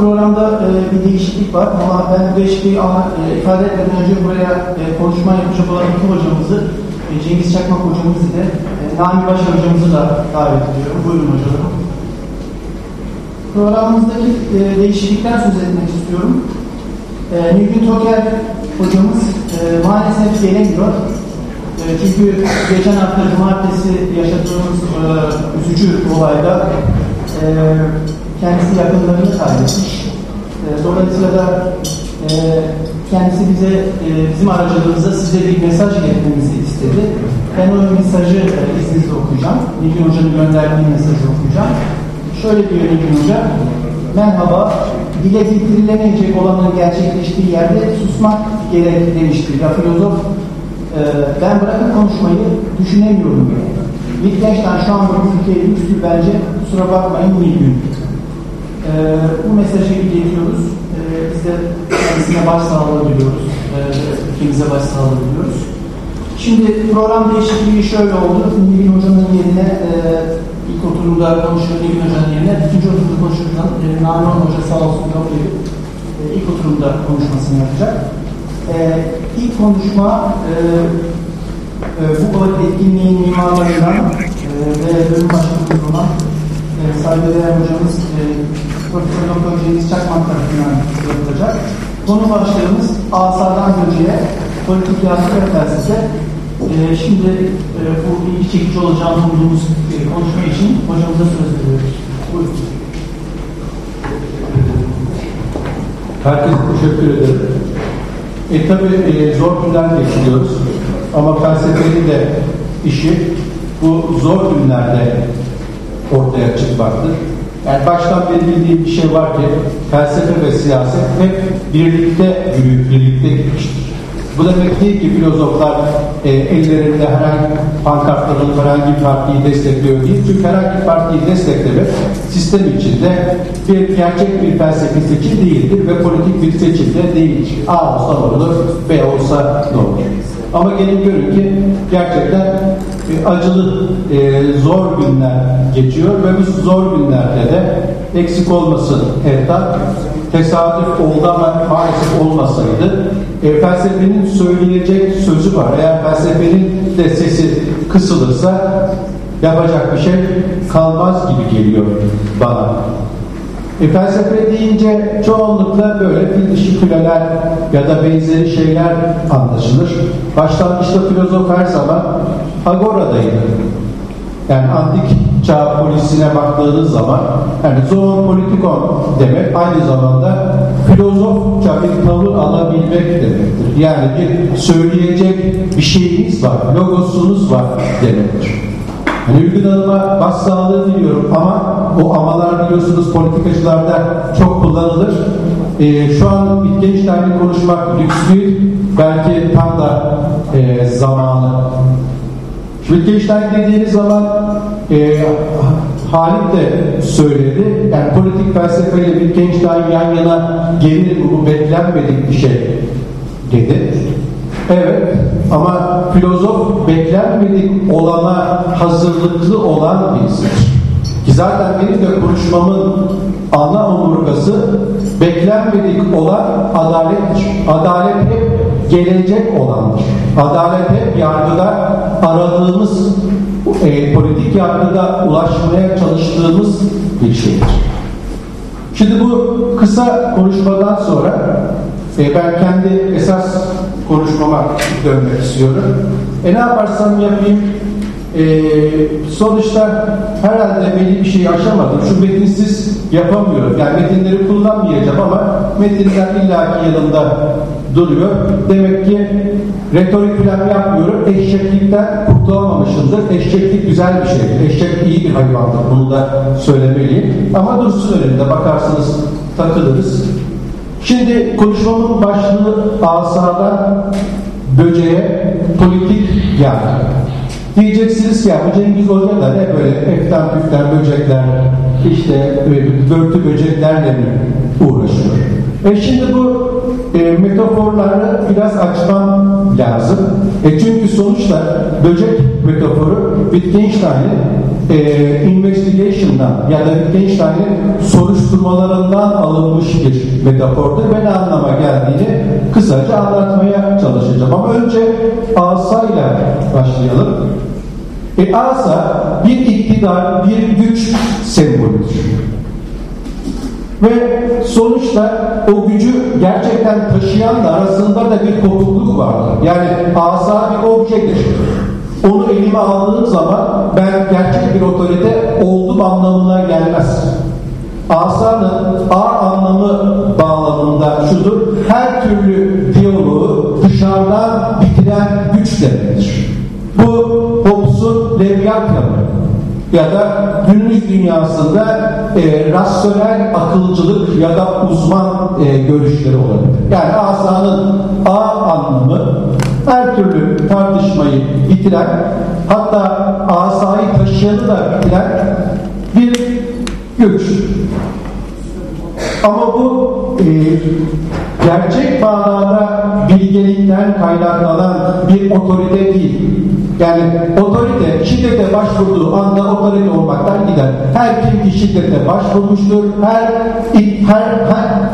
programda e, bir değişiklik var ama ben bu değişikliği ama, e, ifade etmeden önce buraya e, konuşma yapacak olan iki hocamızı e, Cengiz Çakmak hocamızı ile e, Nami Başar hocamızı da davet ediyorum. Buyurun hocalarım. Programımızdaki e, değişiklikten söz etmek istiyorum. E, Nilgün Toker hocamız e, maalesef gelemiyor. E, çünkü geçen hafta cumartesi yaşadığımız e, üzücü olayda e, kendisi yakınlarını kaybetmiş. E, dolayısıyla da e, kendisi bize e, bizim aracılığımızda size bir mesaj iletmemizi istedi. Ben o mesajı e, izninizle okuyacağım. Nilgün Hoca'nın gönderdiği mesajı okuyacağım. Şöyle diyor Nilgün Hoca. Merhaba, dile getirilemeyecek olanın gerçekleştiği yerde susmak gerek demiştir. Ya filozof, e, ben bırakıp konuşmayı düşünemiyorum bile. Wittgenstein şu anda bu ülkeye yüksü bence, kusura bakmayın Nilgün. E, bu mesajı iletiyoruz. E, biz de kendisine başsağlığı diliyoruz. E, ülkemize başsağlığı diliyoruz. Şimdi program değişikliği şöyle oldu. Nilgün Hoca'nın yerine e, ilk oturumda konuşan Nilgün Hoca'nın yerine ikinci oturumda konuşan e, Nami Hoca sağ olsun kabul e, ilk oturumda konuşmasını yapacak. E, ilk konuşma e, e, bu Polat etkinliğin mimarlarından e, ve bölüm başkanımız olan e, saygıdeğer hocamız e, Profesör Doktor Cengiz Çakmak tarafından yapılacak. Konu başlığımız Asa'dan Böceğe, Politik Yargı ve Felsefe. E, şimdi e, bu ilgi çekici olacağını umduğumuz e, konuşma için hocamıza söz veriyoruz. Buyurun. Herkese teşekkür ederim. E tabi e, zor günler geçiriyoruz. Ama felsefenin de işi bu zor günlerde ortaya çıkmaktır. Yani baştan beri bildiğim bir şey var ki felsefe ve siyaset hep birlikte yürüyüp birlikte gitmiştir. Bu demek değil ki filozoflar e, ellerinde herhangi pankartların herhangi bir partiyi destekliyor değil. Çünkü herhangi bir partiyi desteklemek sistem içinde bir gerçek bir felsefi seçim değildir ve politik bir seçim de değildir. A olsa olur, B olsa ne olur. Ama gelin görün ki gerçekten acılı, e, zor günler geçiyor ve bu zor günlerde de eksik olmasın Ertan tesadüf oldu ama maalesef olmasaydı e, felsefenin söyleyecek sözü var. Eğer felsefenin de sesi kısılırsa yapacak bir şey kalmaz gibi geliyor bana. E, felsefe deyince çoğunlukla böyle fil dişi küleler ya da benzeri şeyler anlaşılır. Başlangıçta filozof her zaman Agora'daydı. Yani antik çağ polisine baktığınız zaman yani zoon politikon demek aynı zamanda filozofça bir tavır alabilmek demektir. Yani bir söyleyecek bir şeyiniz var, logosunuz var demektir. Yani Ülgün Hanım'a başsağlığı diliyorum ama o amalar biliyorsunuz politikacılarda çok kullanılır. Ee, şu an Wittgenstein'i konuşmak lüks değil. Belki tam da e, zamanı. Wittgenstein dediğiniz zaman e, Halit de söyledi. Yani politik felsefeyle Wittgenstein yan yana gelir? Bu beklenmedik bir şey dedi. Evet ama filozof beklenmedik olana hazırlıklı olan birisidir. Ki zaten benim de konuşmamın ana omurgası beklenmedik olan adalettir. Adalet hep gelecek olandır. Adalet hep yargıda aradığımız e, politik yargıda ulaşmaya çalıştığımız bir şeydir. Şimdi bu kısa konuşmadan sonra e, ben kendi esas konuşmama dönmek istiyorum. E ne yaparsam yapayım e, sonuçta herhalde belli bir şey aşamadım. Şu metinsiz yapamıyorum. Yani metinleri kullanmayacağım ama metinler illaki yanımda duruyor. Demek ki retorik falan yapmıyorum. Eşeklikten kurtulamamışımdır. Eşeklik güzel bir şey. Eşek iyi bir hayvandır. Bunu da söylemeliyim. Ama dursun önünde bakarsınız takılırız. Şimdi konuşmamın başlığı asadan böceğe politik yani. Diyeceksiniz ki ya bu Cengiz Hoca da ne böyle eften püften böcekler işte e, börtü böceklerle mi uğraşıyor? E şimdi bu e, metaforları biraz açmam lazım. E çünkü sonuçta böcek metaforu Wittgenstein'in e, investigation'dan ya da Wittgenstein'in soruşturmalarından alınmış bir metafordur ve ne anlama geldiğini kısaca anlatmaya çalışacağım. Ama önce asayla başlayalım. E asa bir iktidar, bir güç sembolüdür. Ve sonuçta o gücü gerçekten taşıyanla arasında da bir kopukluk vardır. Yani asa bir objedir. Onu elime aldığım zaman ben gerçek bir otorite oldum anlamına gelmez. Asanın A anlamı bağlamında şudur. Her türlü diyaloğu dışarıdan bitiren güç demektir. Bu Hobbes'un Leviathan'ı ya da günümüz dünyasında e, rasyonel akılcılık ya da uzman e, görüşleri olabilir. Yani asanın A anlamı her türlü tartışmayı bitiren hatta asayı taşıyanı da bitiren bir güç. Ama bu e, gerçek manada bilgelikten kaynaklanan bir otorite değil. Yani otorite şiddete başvurduğu anda otorite olmaktan gider. Her kim ki şiddete başvurmuştur, her, her, her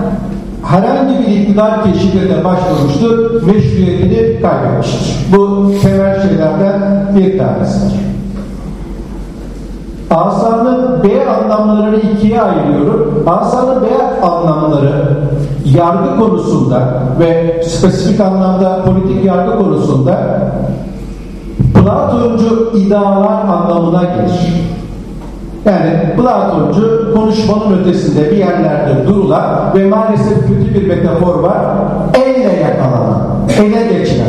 herhangi bir iktidar ki şiddete başvurmuştur, meşruiyetini kaybetmiştir. Bu temel şeylerden bir tanesidir. Asanın B anlamlarını ikiye ayırıyorum. Asanın B anlamları yargı konusunda ve spesifik anlamda politik yargı konusunda Platoncu idealar anlamına gelir. Yani Platoncu konuşmanın ötesinde bir yerlerde durulan ve maalesef kötü bir metafor var. Elle yakalanan, ele geçiren.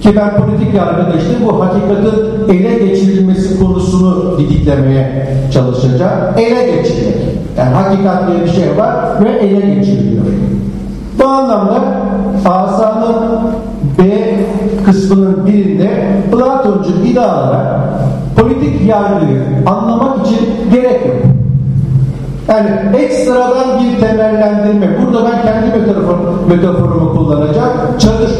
Ki ben politik yargıda işte bu hakikatin ele geçirilmesi konusunu didiklemeye çalışacağım. Ele geçirmek. Yani hakikat diye bir şey var ve ele geçiriliyor. Bu anlamda asanın B kısmının birinde Platoncu idealara politik yargıyı anlamak için gerek yok. Yani ekstradan bir temellendirme. Burada ben kendi metafor, metaforumu kullanacağım. Çadır.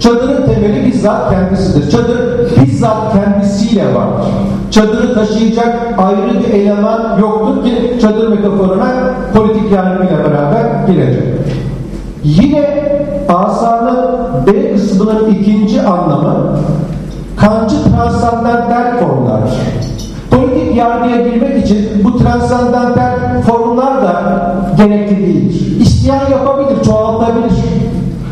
Çadırın temeli bizzat kendisidir. Çadır bizzat kendisiyle vardır. Çadırı taşıyacak ayrı bir eleman yoktur ki çadır metaforuna politik yargıyla beraber girecek. Yine asanın B kısmının ikinci anlamı kancı transandantal formlardır. Yargıya girmek için bu transandantal formlar da gerekli değildir. İsteyen yapabilir, çoğaltabilir.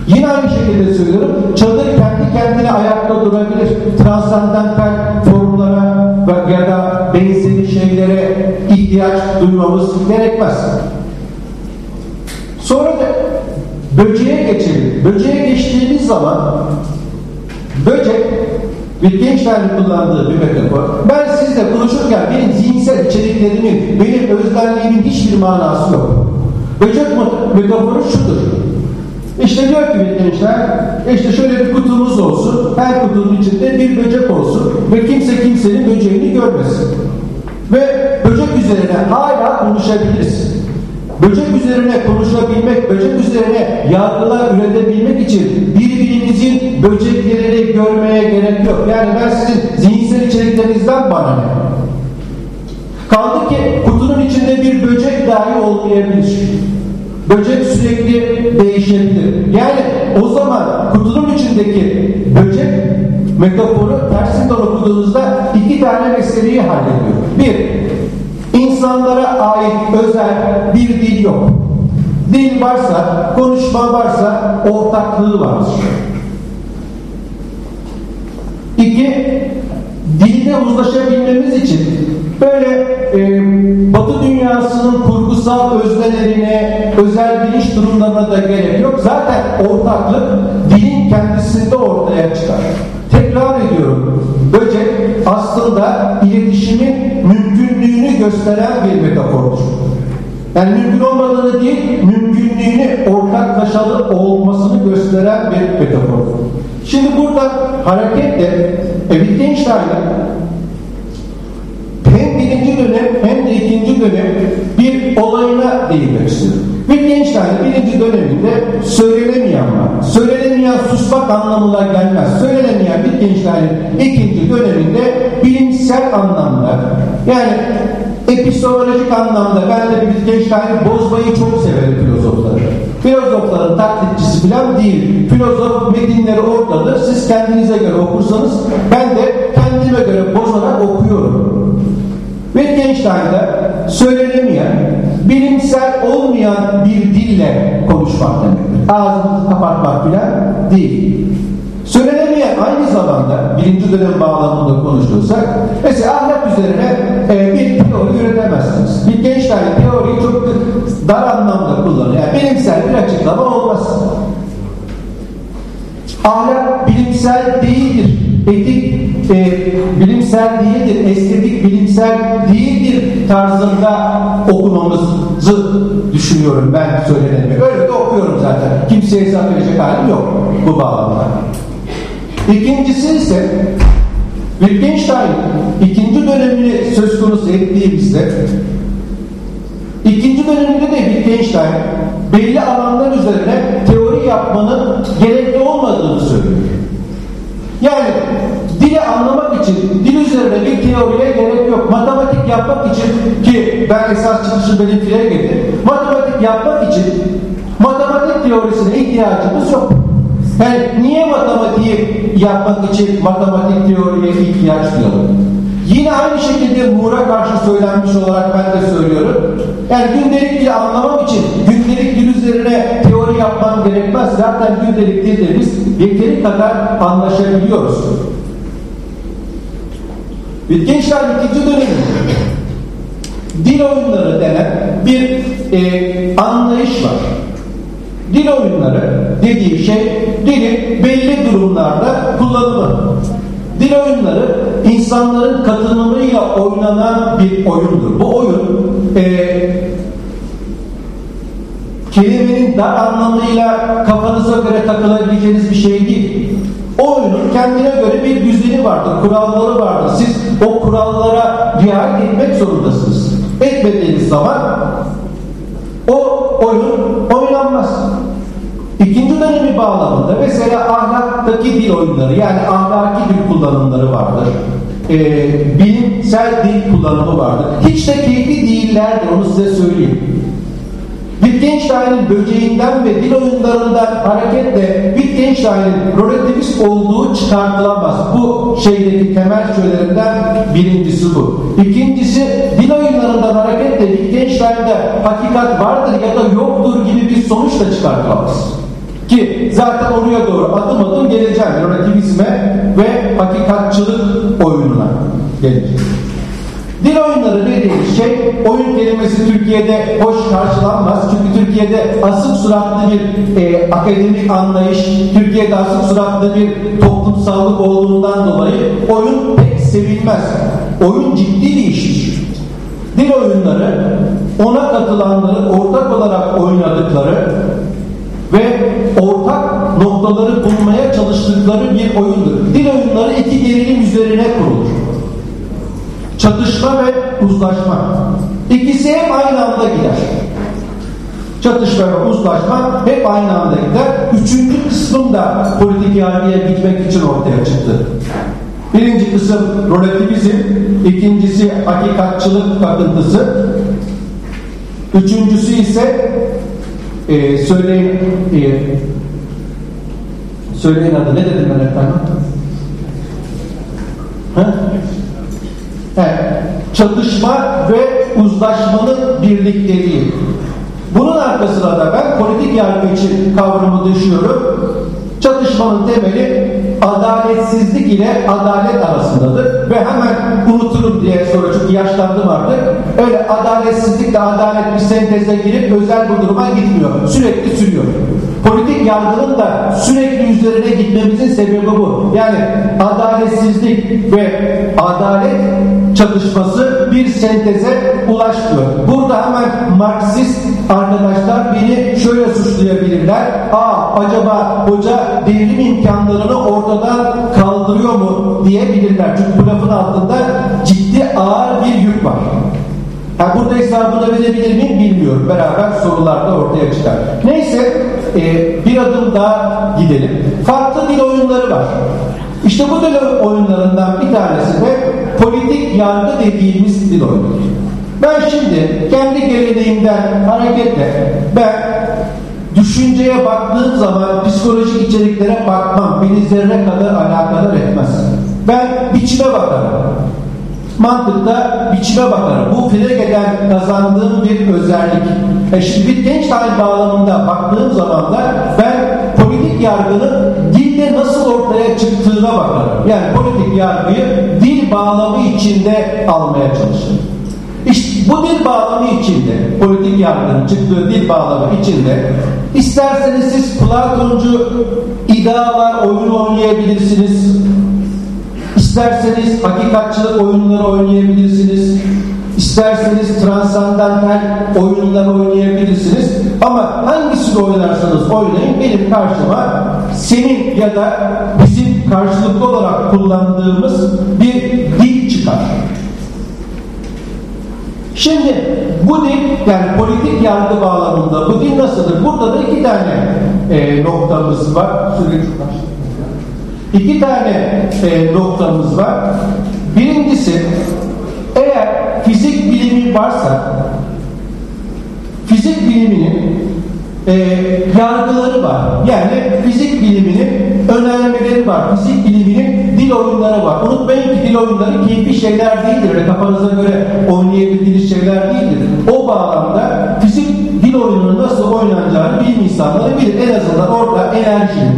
Yine aynı şekilde söylüyorum. Çadır kendi kendine ayakta durabilir. Transandantal formlara ya da benzeri şeylere ihtiyaç duymamız gerekmez. Sonra da böceğe geçelim. Böceğe geçtiğimiz zaman böcek Wittgenstein'in kullandığı bir metafor. Ben sizle konuşurken benim zihinsel içeriklerimin, benim özlemliğimin hiçbir manası yok. Böcek metaforu şudur. İşte diyor ki Wittgenstein, işte şöyle bir kutumuz olsun, her kutunun içinde bir böcek olsun ve kimse kimsenin böceğini görmesin. Ve böcek üzerine hala konuşabiliriz. Böcek üzerine konuşabilmek, böcek üzerine yargılar üretebilmek için birbirimizin böceklerini görmeye gerek yok. Yani ben sizin zihinsel içeriklerinizden bana ne? Kaldı ki kutunun içinde bir böcek dahi olmayabilir. Böcek sürekli değişebilir. Yani o zaman kutunun içindeki böcek metaforu tersinden okuduğunuzda iki tane meseleyi hallediyor. Bir, insanlara ait özel bir dil yok. Dil varsa, konuşma varsa ortaklığı vardır. İki, dilde uzlaşabilmemiz için böyle e, Batı dünyasının kurgusal öznelerine, özel bilinç durumlarına da gerek yok. Zaten ortaklık dilin kendisinde ortaya çıkar. Tekrar ediyorum. Böcek aslında iletişimin mümkünlüğünü gösteren bir metafordur. Yani mümkün olmadığını değil, mümkünlüğünü ortaklaşalı olmasını gösteren bir metafordur. Şimdi burada hareketle e, Wittgenstein'ın hem birinci dönem hem de ikinci dönem bir olayına değinmek istiyorum. Wittgenstein'in birinci döneminde söylenemeyen var. Söylenemeyen susmak anlamına gelmez. Söylenemeyen Wittgenstein'in ikinci döneminde bilimsel anlamda yani epistemolojik anlamda ben de Wittgenstein'i bozmayı çok severim filozofları. Filozofların taklitçisi falan değil. Filozof metinleri ortadır. Siz kendinize göre okursanız ben de kendime göre bozarak okuyorum. Wittgenstein'da söylenemeyen, bilimsel olmayan bir dille konuşmak demektir. Ağzınızı kapatmak filan değil. Aynı zamanda birinci dönem bağlamında konuşursak mesela ahlak üzerine e, bir teori üretemezsiniz. Wittgenstein teoriyi çok dar anlamda kullanıyor. Yani bilimsel bir açıklama olmaz. Ahlak bilimsel değildir. Etik e, bilimsel değildir. Estetik bilimsel değildir tarzında okumamızı düşünüyorum ben söylenemi. Öyle de okuyorum zaten. Kimseye hesap verecek halim yok bu bağlamda. İkincisi ise Wittgenstein ikinci dönemini söz konusu ettiğimizde ikinci döneminde de Wittgenstein belli alanlar üzerine teori yapmanın gerekli olmadığını söylüyor. Yani dili anlamak için dil üzerine bir teoriye gerek yok. Matematik yapmak için ki ben esas çıkışı benimkilere getirdim. Matematik yapmak için matematik teorisine ihtiyacımız yok. Yani niye matematiği yapmak için matematik teoriye ihtiyaç duyalım? Yine aynı şekilde Muğra karşı söylenmiş olarak ben de söylüyorum. Yani gündelik dil anlamam için gündelik dil üzerine teori yapmam gerekmez. Zaten gündelik dilde biz yeteri kadar anlaşabiliyoruz. Wittgenstein ikinci döneminde dil oyunları denen bir e, anlayış var. Dil oyunları dediği şey dilin belli durumlarda kullanımı. Dil oyunları insanların katılımıyla oynanan bir oyundur. Bu oyun e, kelimenin dar anlamıyla kafanıza göre takılabileceğiniz bir şey değil. O oyunun kendine göre bir düzeni vardır, kuralları vardır. Siz o kurallara riayet etmek zorundasınız. Etmediğiniz zaman o oyun oynanmaz. İkinci dönemi bağlamında mesela ahlaktaki dil oyunları yani ahlaki dil kullanımları vardır. Ee, bilimsel dil kullanımı vardır. Hiç de keyifli değillerdir onu size söyleyeyim. Wittgenstein'in böceğinden ve dil oyunlarından hareketle Wittgenstein'in relativist olduğu çıkartılamaz. Bu şeydeki temel şöylerinden birincisi bu. İkincisi dil oyunlarından hareketle Wittgenstein'de hakikat vardır ya da yoktur gibi bir sonuç da çıkartılamaz. Ki zaten oraya doğru adım adım geleceğim. Relativizme ve hakikatçılık oyununa gelecek. Dil oyunları dediğimiz şey, oyun kelimesi Türkiye'de hoş karşılanmaz. Çünkü Türkiye'de asık suratlı bir e, akademik anlayış, Türkiye'de asık suratlı bir toplumsallık olduğundan dolayı oyun pek sevilmez. Oyun ciddi bir iştir. Dil oyunları ona katılanları ortak olarak oynadıkları ve ortak noktaları bulmaya çalıştıkları bir oyundur. Dil oyunları iki gerilim üzerine kurulur. Çatışma ve uzlaşma. İkisi hep aynı anda gider. Çatışma ve uzlaşma hep aynı anda gider. Üçüncü kısmım da politik yargıya gitmek için ortaya çıktı. Birinci kısım relativizm, ikincisi hakikatçılık takıntısı, üçüncüsü ise e, söyleyin e, söyleyin adı ne dedim ben efendim? Ha? Çatışma ve uzlaşmanın birlikteliği. Bunun arkasına da ben politik yargı için kavramı düşüyorum. Çatışmanın temeli adaletsizlik ile adalet arasındadır. Ve hemen unuturum diye sonra çünkü yaşlandım artık. Öyle adaletsizlikle adalet bir senteze girip özel bir duruma gitmiyor. Sürekli sürüyor. Politik yargının da sürekli üzerine gitmemizin sebebi bu. Yani adaletsizlik ve adalet çatışması bir senteze ulaşmıyor. Burada hemen Marksist arkadaşlar beni şöyle suçlayabilirler. Aa acaba hoca devrim imkanlarını ortadan kaldırıyor mu diyebilirler. Çünkü bu lafın altında ciddi ağır bir yük var. hesabını verebilir miyim bilmiyorum. Beraber sorularda ortaya çıkar. Neyse e, bir adım daha gidelim. Farklı dil oyunları var. İşte bu dil oyunlarından bir tanesi de politik yargı dediğimiz dil oyunu. Ben şimdi kendi geleneğimden hareketle ben düşünceye baktığım zaman psikolojik içeriklere bakmam beni zerre kadar alakadar etmez. Ben biçime bakarım. Mantıkta biçime bakarım. Bu Frege'den kazandığım bir özellik. E şimdi bir genç talim bağlamında baktığım zaman da ben politik yargının dilde nasıl ortaya çıktığına bakarım. Yani politik yargıyı dil bağlamı içinde almaya çalışırım. Bu dil bağlamı içinde, politik yargının çıktığı dil bağlamı içinde isterseniz siz Platoncu idealar oyunu oynayabilirsiniz. İsterseniz hakikatçılık oyunları oynayabilirsiniz. İsterseniz transandantal oyunlar oynayabilirsiniz. Ama hangisini oynarsanız oynayın benim karşıma senin ya da bizim karşılıklı olarak kullandığımız bir dil çıkar. Şimdi bu dil yani politik yargı bağlamında bu dil nasıldır? Burada da iki tane e, noktamız var. İki tane e, noktamız var. Birincisi eğer fizik bilimi varsa fizik biliminin e, yargıları var. Yani fizik biliminin önermeleri var. Fizik biliminin dil oyunları var. Unutmayın ki dil oyunları keyfi şeyler değildir. Öyle kafanıza göre oynayabildiğiniz şeyler değildir. O bağlamda fizik dil oyununun nasıl oynanacağını bilim insanları bilir. En azından orada enerjinin,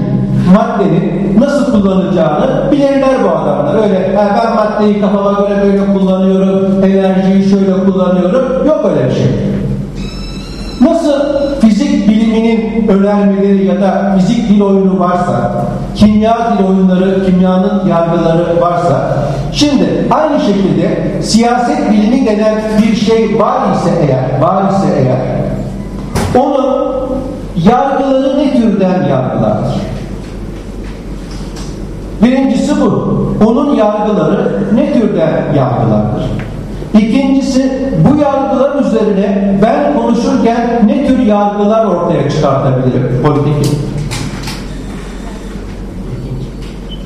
maddenin nasıl kullanacağını bilirler bu adamlar. Öyle ben maddeyi kafama göre böyle kullanıyorum, enerjiyi şöyle kullanıyorum. Yok öyle bir şey. Nasıl biliminin önermeleri ya da fizik dil oyunu varsa, kimya dil oyunları, kimyanın yargıları varsa, şimdi aynı şekilde siyaset bilimi denen bir şey var ise eğer, var ise eğer, onun yargıları ne türden yargılardır? Birincisi bu. Onun yargıları ne türden yargılardır? İkincisi bu yargılar üzerine ben konuşurken ne yargılar ortaya çıkartabilirim politik?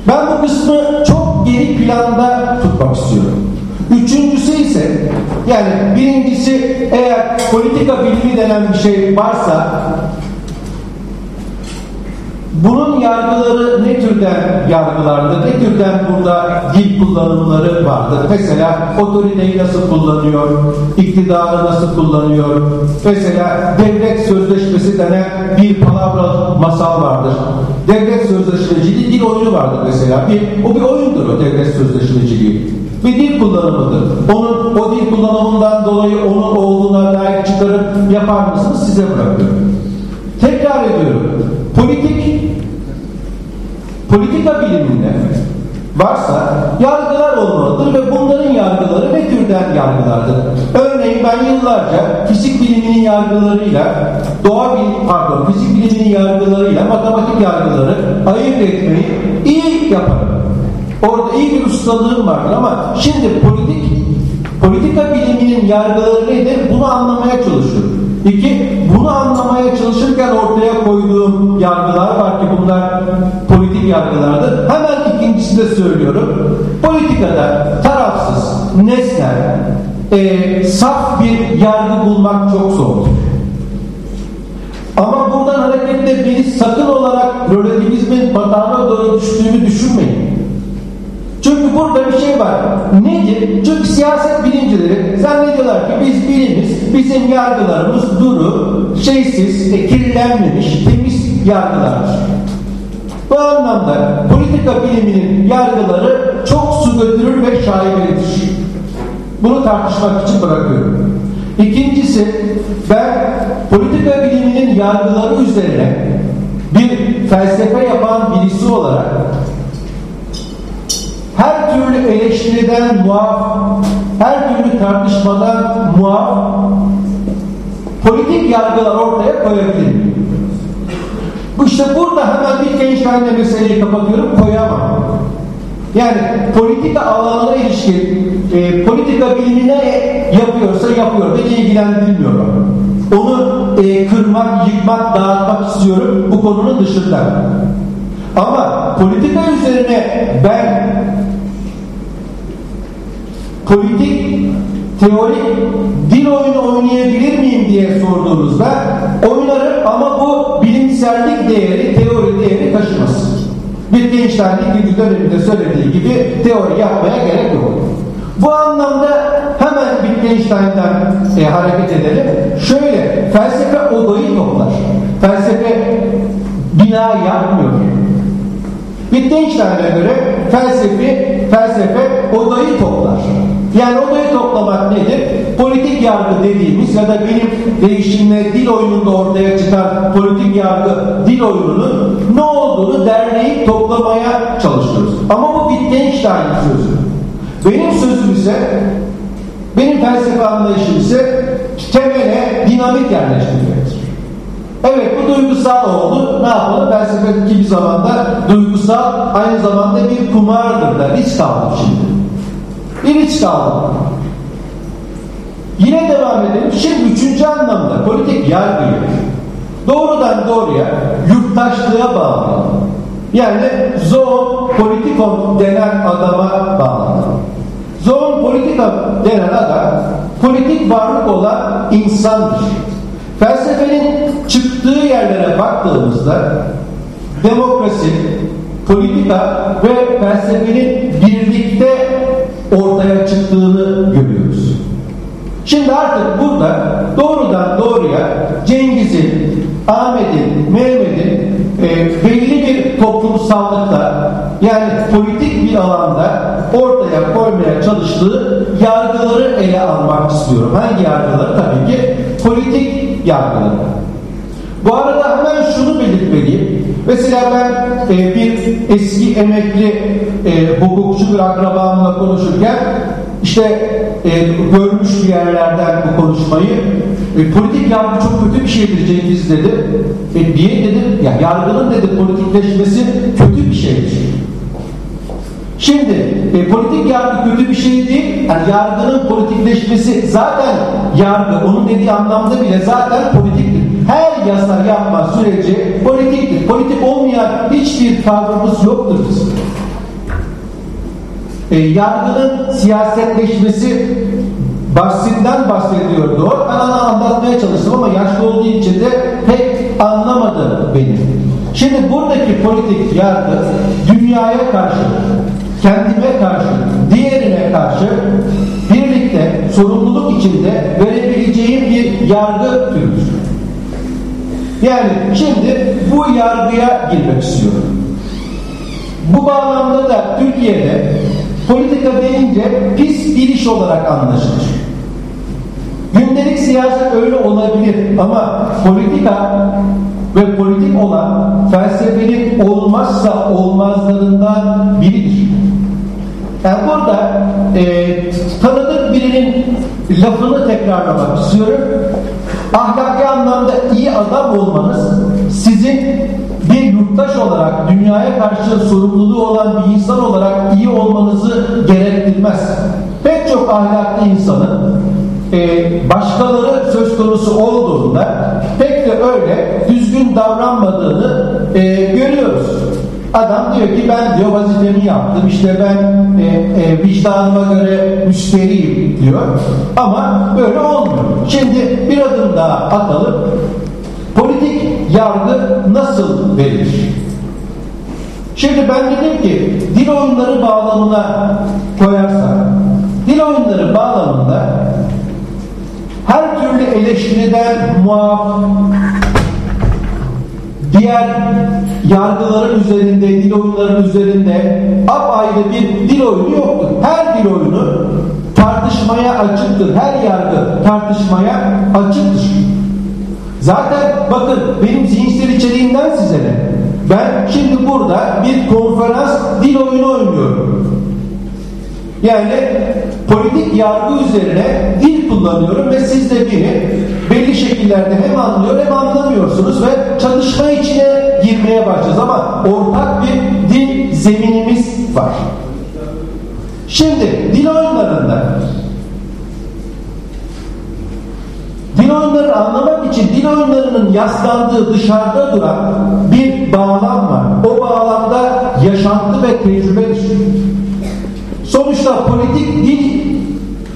Ben bu kısmı çok geri planda tutmak istiyorum. Üçüncüsü ise yani birincisi eğer politika bilimi denen bir şey varsa bunun yargıları ne türden yargılardır? Ne türden burada dil kullanımları vardır? Mesela otoriteyi nasıl kullanıyor? İktidarı nasıl kullanıyor? Mesela devlet sözleşmesi denen bir palavra masal vardır. Devlet sözleşmeciliği dil oyunu vardır mesela. Bir, o bir oyundur o devlet sözleşmeciliği. Bir dil kullanımıdır. Onun o dil kullanımından dolayı onun olduğuna dair çıkarım yapar mısınız? Size bırakıyorum. Tekrar ediyorum. Politik politika biliminde varsa yargılar olmalıdır ve bunların yargıları ne türden yargılardır? Örneğin ben yıllarca fizik biliminin yargılarıyla doğa bilim, pardon fizik biliminin yargılarıyla matematik yargıları ayırt etmeyi iyi yaparım. Orada iyi bir ustalığım vardır ama şimdi politik politika biliminin yargıları nedir? Bunu anlamaya çalışıyorum. İki, bunu anlamaya çalışırken ortaya koyduğum yargılar var ki bunlar politik yargılardır. Hemen ikincisini de söylüyorum. Politikada tarafsız, nesnel, e, saf bir yargı bulmak çok zordur. Ama buradan hareketle biz sakın olarak relativizmin batağına doğru düştüğünü düşünmeyin. Çünkü burada bir şey var. Nedir? Çünkü siyaset bilimcileri zannediyorlar ki biz bilimiz, bizim yargılarımız duru, şeysiz, e, kirlenmemiş, temiz yargılardır. Bu anlamda politika biliminin yargıları çok su götürür ve şaibelidir. Bunu tartışmak için bırakıyorum. İkincisi, ben politika biliminin yargıları üzerine bir felsefe yapan birisi olarak türlü eleştiriden muaf, her türlü tartışmadan muaf politik yargılar ortaya koyabilir. İşte burada hemen bir gençlerle meseleyi kapatıyorum, koyamam. Yani politika alanına ilişkin, e, politika bilimine yapıyorsa yapıyor. Beni ilgilendirmiyor. Onu e, kırmak, yıkmak, dağıtmak istiyorum bu konunun dışında. Ama politika üzerine ben politik, teorik dil oyunu oynayabilir miyim diye sorduğunuzda oynarım ama bu bilimsellik değeri, teori değeri taşımaz. Wittgenstein'in ilgili döneminde söylediği gibi teori yapmaya gerek yok. Bu anlamda hemen Wittgenstein'den e, hareket edelim. Şöyle, felsefe odayı toplar. Felsefe bina yapmıyor. Wittgenstein'e göre felsefi, felsefe odayı toplar. Yani odayı toplamak nedir? Politik yargı dediğimiz ya da benim değişimle dil oyununda ortaya çıkan politik yargı dil oyununun ne olduğunu derleyip toplamaya çalışıyoruz. Ama bu Wittgenstein'in sözü. Benim sözüm ise benim felsefe anlayışım ise temele dinamik yerleştirmektir. Evet bu duygusal oldu. Ne yapalım? Felsefedeki bir zamanda duygusal aynı zamanda bir kumardır da risk aldım şimdi. Bir risk aldım. Yine devam edelim. Şimdi üçüncü anlamda politik yargıyı doğrudan doğruya yurttaşlığa bağlı. Yani zoon politikon denen adama bağlı. Zoon politika denen adam politik varlık olan insandır. Felsefenin çıktığı yerlere baktığımızda demokrasi, politika ve felsefenin birlikte ortaya çıktığını görüyoruz. Şimdi artık burada doğrudan doğruya Cengiz'in, Ahmet'in, Mehmet'in e, belli bir toplumsallıkta yani politik bir alanda ortaya koymaya çalıştığı yargıları ele almak istiyorum. Hangi yargıları? Tabii ki politik yargıları. Bu arada hemen şunu belirtmeliyim. Mesela ben e, bir eski emekli e, hukukçu bir akrabamla konuşurken işte e, görmüş bir yerlerden bu konuşmayı e, politik yargı çok kötü bir şeydir Cengiz dedi. E, niye dedim? Ya yargının dedi politikleşmesi kötü bir şeydir. Şimdi e, politik yargı kötü bir şey değil. Yani yargının politikleşmesi zaten yargı onun dediği anlamda bile zaten politiktir. Her yasa yapma süreci politiktir. Politik olmayan hiçbir kavramımız yoktur bizim. E, yargının siyasetleşmesi bahsinden bahsediyordu. Ben onu anlatmaya çalıştım ama yaşlı olduğu için de pek anlamadı beni. Şimdi buradaki politik yargı dünyaya karşı kendime karşı, diğerine karşı birlikte sorumluluk içinde verebileceğim bir yargı türüdür. Yani şimdi bu yargıya girmek istiyorum. Bu bağlamda da Türkiye'de politika deyince pis bir iş olarak anlaşılır. Gündelik siyaset öyle olabilir ama politika ve politik olan felsefenin olmazsa olmazlarından biridir. Yani burada e, tanıdık birinin lafını tekrarlamak istiyorum. Ahlaki anlamda iyi adam olmanız sizin bir yurttaş olarak dünyaya karşı sorumluluğu olan bir insan olarak iyi olmanızı gerektirmez. Pek çok ahlaklı insanın e, başkaları söz konusu olduğunda pek de öyle düzgün davranmadığını e, görüyoruz. Adam diyor ki ben diyor vazifemi yaptım işte ben e, e, vicdanıma göre müsteriyim diyor ama böyle olmuyor. Şimdi bir adım daha atalım. Politik yargı nasıl verilir? Şimdi ben dedim ki dil oyunları bağlamına koyarsak dil oyunları bağlamında her türlü eleştiriden muaf diğer yargıların üzerinde, dil oyunların üzerinde apayrı bir dil oyunu yoktur. Her dil oyunu tartışmaya açıktır. Her yargı tartışmaya açıktır. Zaten bakın benim zihinsel içeriğimden size ne? Ben şimdi burada bir konferans dil oyunu oynuyorum. Yani politik yargı üzerine dil kullanıyorum ve siz de beni belli şekillerde hem anlıyor hem anlamıyorsunuz ve çalışma içine girmeye başlayacağız ama ortak bir dil zeminimiz var. Şimdi dil oyunlarında Dil oyunlarını anlamak için dil oyunlarının yaslandığı dışarıda duran bir bağlam var. O bağlamda yaşantı ve tecrübedir. Sonuçta politik dil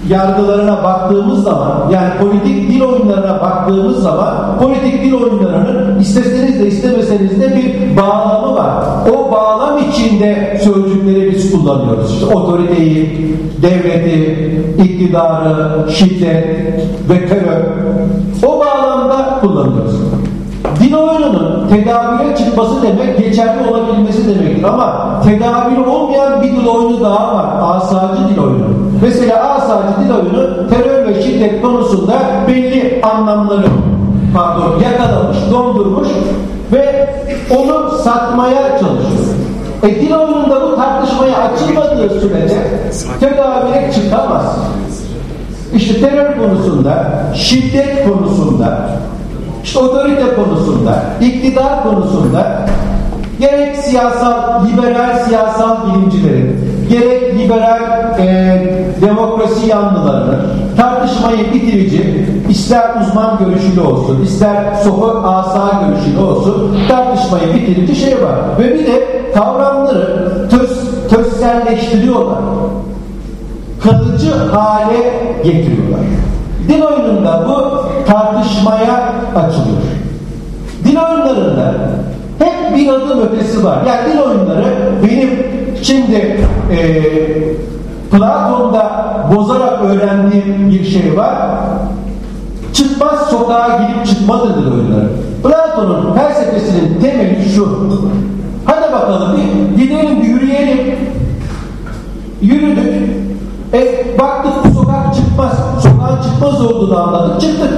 yargılarına baktığımız zaman yani politik dil oyunlarına baktığımız zaman politik dil oyunlarının isteseniz de istemeseniz de bir bağlamı var. O bağlam içinde sözcükleri biz kullanıyoruz. İşte otoriteyi, devleti, iktidarı, şiddet ve terör. O bağlamda kullanıyoruz. Dil oyununun tedavüle çıkması demek geçerli olabilmesi demektir. Ama tedavülü olmayan bir dil oyunu daha var. Asacı dil oyunu. Mesela asacı oyunu terör ve şiddet konusunda belli anlamları pardon yakalamış, dondurmuş ve onu satmaya çalışıyor. E dil oyununda bu tartışmaya açılmadığı sürece tedavüle çıkamaz. İşte terör konusunda, şiddet konusunda, işte otorite konusunda, iktidar konusunda gerek siyasal, liberal siyasal bilimcilerin, gerek liberal e, demokrasi yanlılarının tartışmayı bitirici, ister uzman görüşüyle olsun, ister sokak asa görüşüyle olsun, tartışmayı bitirici şey var. Ve bir de kavramları töz, tözselleştiriyorlar. Kalıcı hale getiriyorlar. Dil oyununda bu tartışmaya açılıyor. Dil oyunlarında hep bir adım ötesi var. Yani dil oyunları benim şimdi e, Platon'da bozarak öğrendiğim bir şey var. Çıkmaz sokağa gidip çıkmadır dil oyunları. Platon'un felsefesinin temeli şu. Hadi bakalım bir gidelim yürüyelim. Yürüdük. E, baktık bu sokak çıkmaz. Sokağın çıkmaz olduğunu anladık. Çıktık.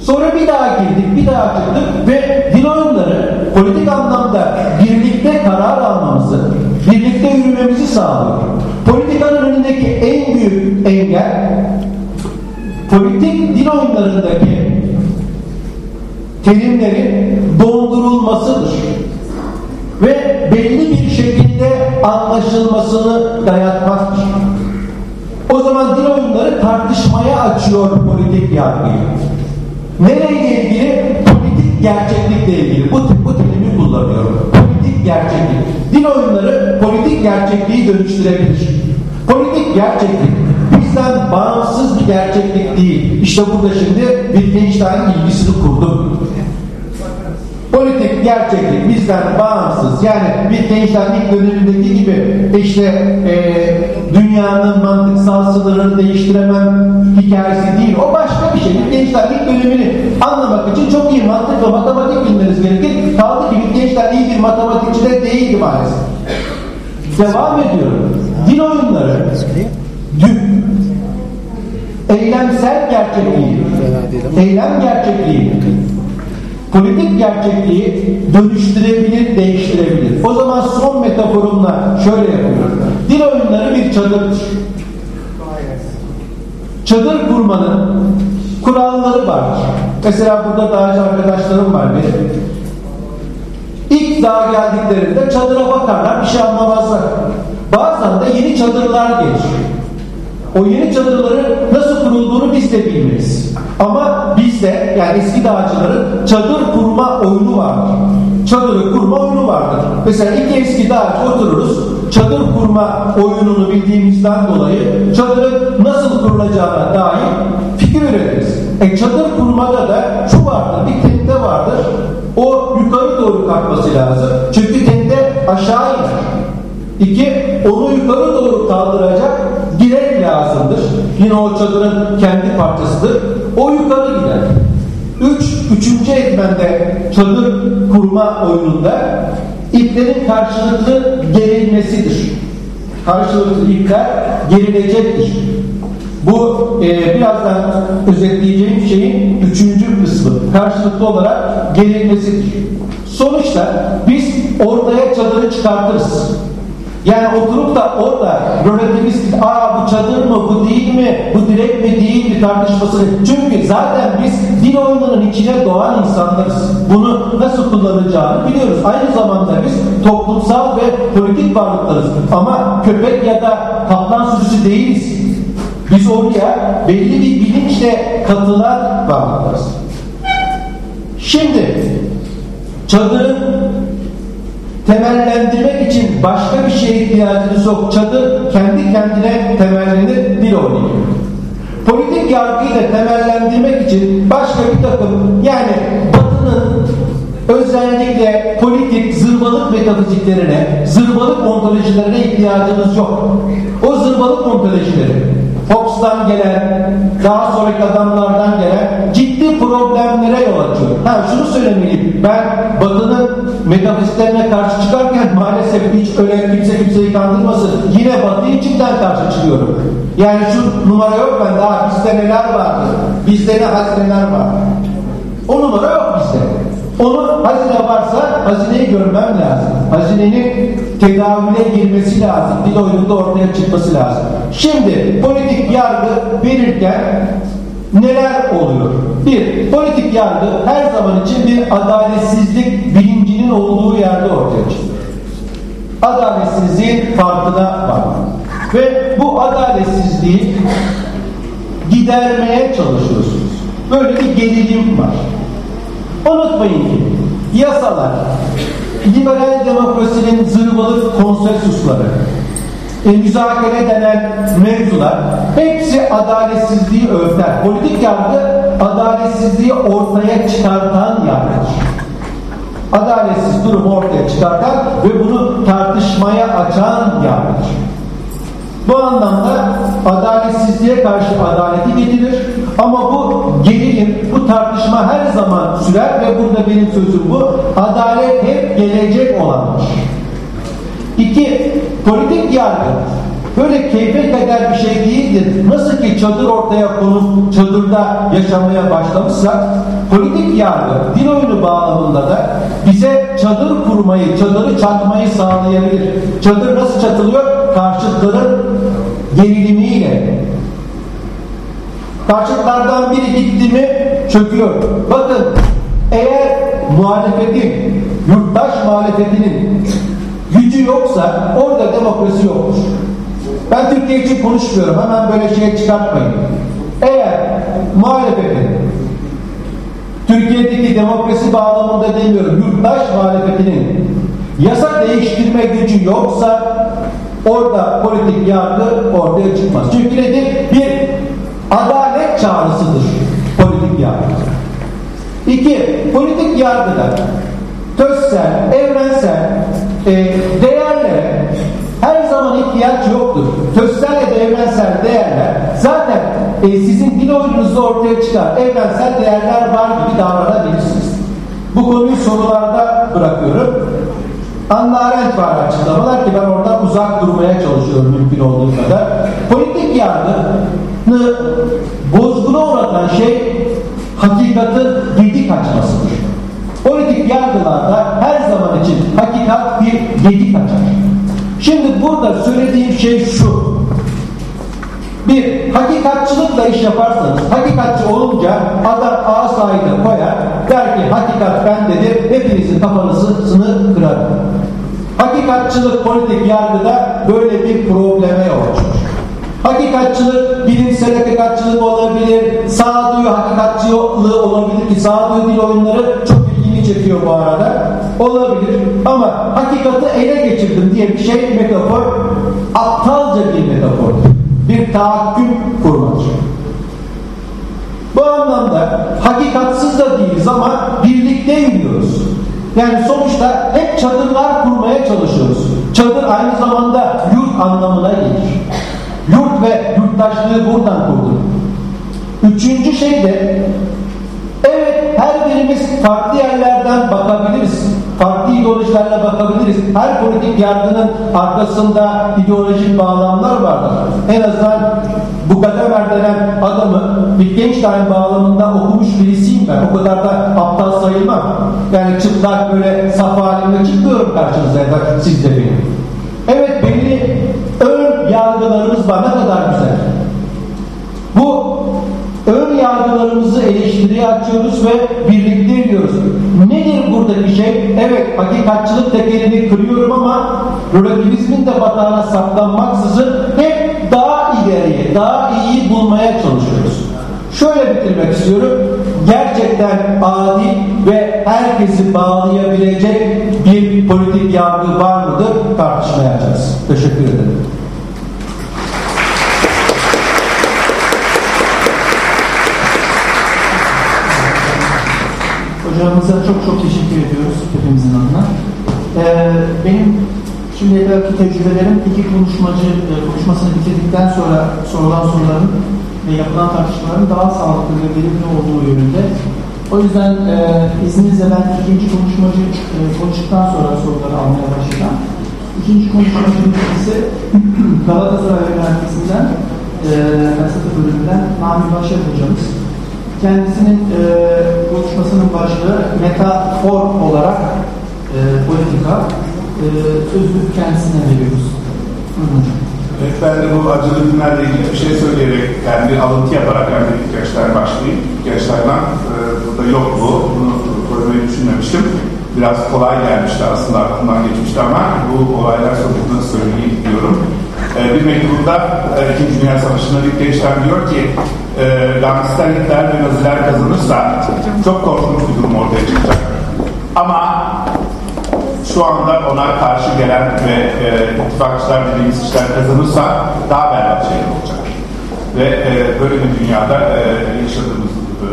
Sonra bir daha girdik, bir daha çıktık ve dil oyunları politik anlamda birlikte karar almamızı, birlikte yürümemizi sağlıyor. Politikanın önündeki en büyük engel politik dil oyunlarındaki terimlerin dondurulmasıdır. Ve belli bir şekilde anlaşılmasını dayatmaktır. O zaman dil oyunları tartışmaya açıyor politik yargıyı. Nereyle ilgili? Politik gerçeklikle ilgili. Bu, bu terimi kullanıyorum. Politik gerçeklik. Dil oyunları politik gerçekliği dönüştürebilir. Politik gerçeklik bizden bağımsız bir gerçeklik değil. İşte burada şimdi Wittgenstein ilgisini kurdum. Politik gerçeklik bizden bağımsız. Yani Wittgenstein ilk dönemindeki gibi işte e, dünyanın mantıksal sınırını değiştiremem hikayesi değil. O başka bir şey. Wittgenstein ilk dönemini anlamak için çok iyi mantık ve matematik bilmeniz gerekir. Kaldı ki Wittgenstein iyi bir matematikçi de değildi maalesef. Devam ediyorum. Dil oyunları dün eylemsel gerçekliği, eylem gerçekliği politik gerçekliği dönüştürebilir, değiştirebilir. O zaman son metaforumla şöyle yapıyorum. Dil oyunları bir çadırdır. Çadır kurmanın kuralları var. Mesela burada dağcı arkadaşlarım var benim. İlk dağa geldiklerinde çadıra bakarlar, bir şey anlamazlar. Bazen de yeni çadırlar gelir. O yeni çadırların nasıl kurulduğunu biz de bilmeyiz. Ama bizde yani eski dağcıların çadır kurma oyunu vardır. Çadırı kurma oyunu vardır. Mesela iki eski dağcı otururuz. Çadır kurma oyununu bildiğimizden dolayı çadırın nasıl kurulacağına dair fikir üretiriz. E çadır kurmada da şu vardır, bir tente vardır. O yukarı kalkması lazım. Çünkü tente aşağı iner. İki, onu yukarı doğru kaldıracak direk lazımdır. Yine o çadırın kendi parçasıdır. O yukarı gider. Üç, üçüncü etmende çadır kurma oyununda iplerin karşılıklı gerilmesidir. Karşılıklı ipler gerilecektir. Bu e, birazdan özetleyeceğim şeyin üçüncü kısmı. Karşılıklı olarak gerilmesidir. Sonuçta biz ortaya çadırı çıkartırız. Yani oturup da orada relativist, aa bu çadır mı, bu değil mi, bu direk mi değil mi tartışması. Çünkü zaten biz dil oyununun içine doğan insanlarız. Bunu nasıl kullanacağını biliyoruz. Aynı zamanda biz toplumsal ve politik varlıklarız. Ama köpek ya da kaplan sürüsü değiliz. Biz oraya belli bir bilinçle katılan varlıklarız. Şimdi çadırın temellendirmek için başka bir şeye ihtiyacınız yok. Çadır kendi kendine temellenir, dil oynayıyor. Politik yargıyı da temellendirmek için başka bir takım yani Batı'nın özellikle politik zırvalık metafiziklerine, zırvalık ontolojilerine ihtiyacınız yok. O zırvalık ontolojileri Fox'tan gelen, daha sonraki adamlardan gelen ciddi problemlere yol açıyor. Ha şunu söylemeliyim. Ben Batı'nın metafiziklerine karşı çıkarken maalesef hiç öyle kimse kimseyi kandırmasın. Yine Batı içinden karşı çıkıyorum. Yani şu numara yok ben daha bizde neler vardı. Bizde ne hazineler var. O numara yok bizde. Onu hazine varsa hazineyi görmem lazım. Hazinenin tedavüle girmesi lazım. Bir oyununda ortaya çıkması lazım. Şimdi politik yargı verirken neler oluyor? Bir, politik yargı her zaman için bir adaletsizlik bilincinin olduğu yerde ortaya çıkıyor. Adaletsizliğin farkına var. Ve bu adaletsizliği gidermeye çalışıyorsunuz. Böyle bir gerilim var. Unutmayın ki yasalar, liberal demokrasinin zırvalık konsensusları, e, müzakere denen mevzular hepsi adaletsizliği örter. Politik yargı adaletsizliği ortaya çıkartan yargıdır. Adaletsiz durumu ortaya çıkartan ve bunu tartışmaya açan yargıdır. Bu anlamda adaletsizliğe karşı adaleti getirir. Ama bu gerilim, bu tartışma her zaman sürer ve burada benim sözüm bu. Adalet hep gelecek olandır. İki, politik yargı böyle keyfe kadar bir şey değildir. Nasıl ki çadır ortaya konup çadırda yaşamaya başlamışsak politik yargı dil oyunu bağlamında da bize çadır kurmayı, çadırı çatmayı sağlayabilir. Çadır nasıl çatılıyor? Karşıtların gerilimiyle. Karşıtlardan biri gitti mi çöküyor. Bakın eğer muhalefetin, yurttaş muhalefetinin gücü yoksa orada demokrasi yoktur. Ben Türkiye için konuşmuyorum. Hemen böyle şeye çıkartmayın. Eğer muhalefetin Türkiye'deki demokrasi bağlamında demiyorum. Yurttaş muhalefetinin yasa değiştirme gücü yoksa orada politik yargı ortaya çıkmaz. Çünkü nedir? Bir adalet çağrısıdır politik yargı. İki, politik yargıda tözsel, evrensel e, değerlere her zaman ihtiyaç yoktur. Tözsel ya da evrensel değerler zaten e, sizin dil oyununuzda ortaya çıkar. Evrensel değerler var gibi davranabilirsiniz. Bu konuyu sorularda bırakıyorum. Anna Arendt var açıklamalar ki ben oradan uzak durmaya çalışıyorum mümkün olduğu kadar. Politik yargını bozguna uğratan şey hakikatin gedik açmasıdır. Politik yargılarda her zaman için hakikat bir gedik açar. Şimdi burada söylediğim şey şu. Bir, hakikatçılıkla iş yaparsanız, hakikatçı olunca adam ağız sahile koyar, der ki hakikat bendedir, hepinizin kafanızını kırar. Hakikatçılık politik yargıda böyle bir probleme yol açıyor. Hakikatçılık bilimsel hakikatçılık olabilir, sağduyu hakikatçılığı olabilir ki sağduyu dil oyunları çok çekiyor bu arada. Olabilir ama hakikati ele geçirdim diye bir şey metafor, aptalca bir metafordur bir tahakküm kurmadır. Bu anlamda hakikatsız da değiliz ama birlikte yürüyoruz. Yani sonuçta hep çadırlar kurmaya çalışıyoruz. Çadır aynı zamanda yurt anlamına gelir. Yurt ve yurttaşlığı buradan kurduk. Üçüncü şey de evet her birimiz farklı yerlerden bakabiliriz. Farklı ideolojilerle bakabiliriz. Her politik yargının arkasında ideolojik bağlamlar vardır. En azından bu Gadamer denen adamı Wittgenstein bağlamında okumuş birisiyim ben. O kadar da aptal sayılmam. Yani çıplak böyle saf halimle çıkmıyorum karşınıza ya da siz de benim. Evet belli ön yargılarımız var. Ne kadar güzel. Bu ön yargılarımızı eleştiriye açıyoruz ve birlikte yürüyoruz. Nedir buradaki şey? Evet hakikatçılık tekelini kırıyorum ama relativizmin de batağına saplanmaksızın hep daha ileriye, daha iyi bulma şöyle bitirmek istiyorum. Gerçekten adil ve herkesi bağlayabilecek bir politik yargı var mıdır? Tartışmaya açarız. Teşekkür ederim. Hocamıza çok çok teşekkür ediyoruz hepimizin adına. Ee, benim şimdiye kadarki tecrübelerim iki konuşmacı e, konuşmasını bitirdikten sonra sorulan soruların ve yapılan tartışmaların daha sağlıklı ve verimli olduğu yönünde. O yüzden e, izninizle ben ikinci konuşmacı e, konuştuktan sonra soruları almaya başlayacağım. İkinci konuşmacının birisi Galatasaray Üniversitesi'nden e, felsefe bölümünden Nami Başar hocamız. Kendisinin e, konuşmasının başlığı metafor olarak e, politika. E, sözü kendisine veriyoruz. Evet, ben de bu acılı günlerle ilgili bir şey söyleyerek, yani bir alıntı yaparak yani ilk yaşlar başlayayım. İlk yaşlardan e, burada yok bu. Bunu koymayı düşünmemiştim. Biraz kolay gelmişti aslında aklımdan geçmişti ama bu olaylar sonucunda söyleyeyim diyorum. E, bir mektubunda e, İkinci Dünya Savaşı'nda gençler diyor ki e, gangsterlikler ve naziler kazanırsa çok korkunç bir durum ortaya çıkacak. Ama şu anda ona karşı gelen ve e, ittifakçılar dediğimiz kişiler kazanırsa daha berbat şeyler olacak. Ve e, böyle bir dünyada e, yaşadığımızı e,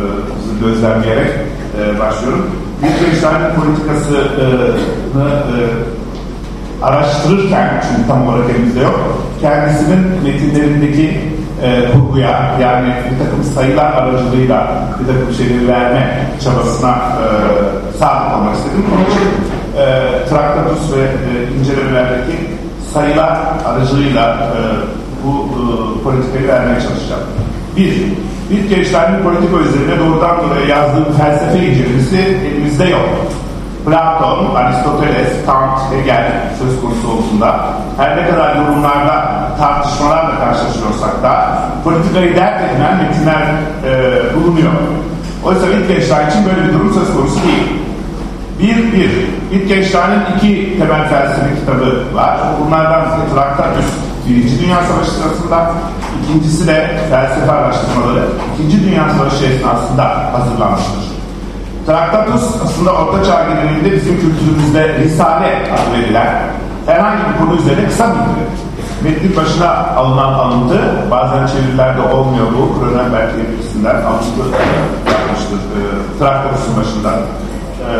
gözlemleyerek e, başlıyorum. Bir gençlerin politikasını e, araştırırken, çünkü tam olarak elimizde yok, kendisinin metinlerindeki e, kurguya, yani bir takım sayılar aracılığıyla bir takım şeyleri verme çabasına e, sadık olmak istedim. Onun için e, Traktatus ve e, incelemelerdeki sayılar aracılığıyla e, bu e, politikayı vermeye çalışacağım. Bir, bir gençlerin politika üzerine doğrudan doğruya yazdığım felsefe incelemesi elimizde yok. Platon, Aristoteles, Kant, Hegel söz konusu olduğunda her ne kadar yorumlarda tartışmalarla karşılaşıyorsak da politikayı dert edilen metinler e, bulunuyor. Oysa Wittgenstein için böyle bir durum söz konusu değil. Bir, bir. Wittgenstein'in iki temel felsefe kitabı var. Bunlardan biri Traktatus, Birinci Dünya Savaşı sırasında, ikincisi de felsefe araştırmaları İkinci Dünya Savaşı esnasında hazırlanmıştır. Traktatus aslında Orta Çağ genelinde bizim kültürümüzde Risale adı verilen herhangi bir konu üzerine kısa bilgi. Metnin başına alınan alıntı, bazen çevirilerde olmuyor bu, Kronenberg birisinden alıntı yapmıştır e, Traktatus'un başından e,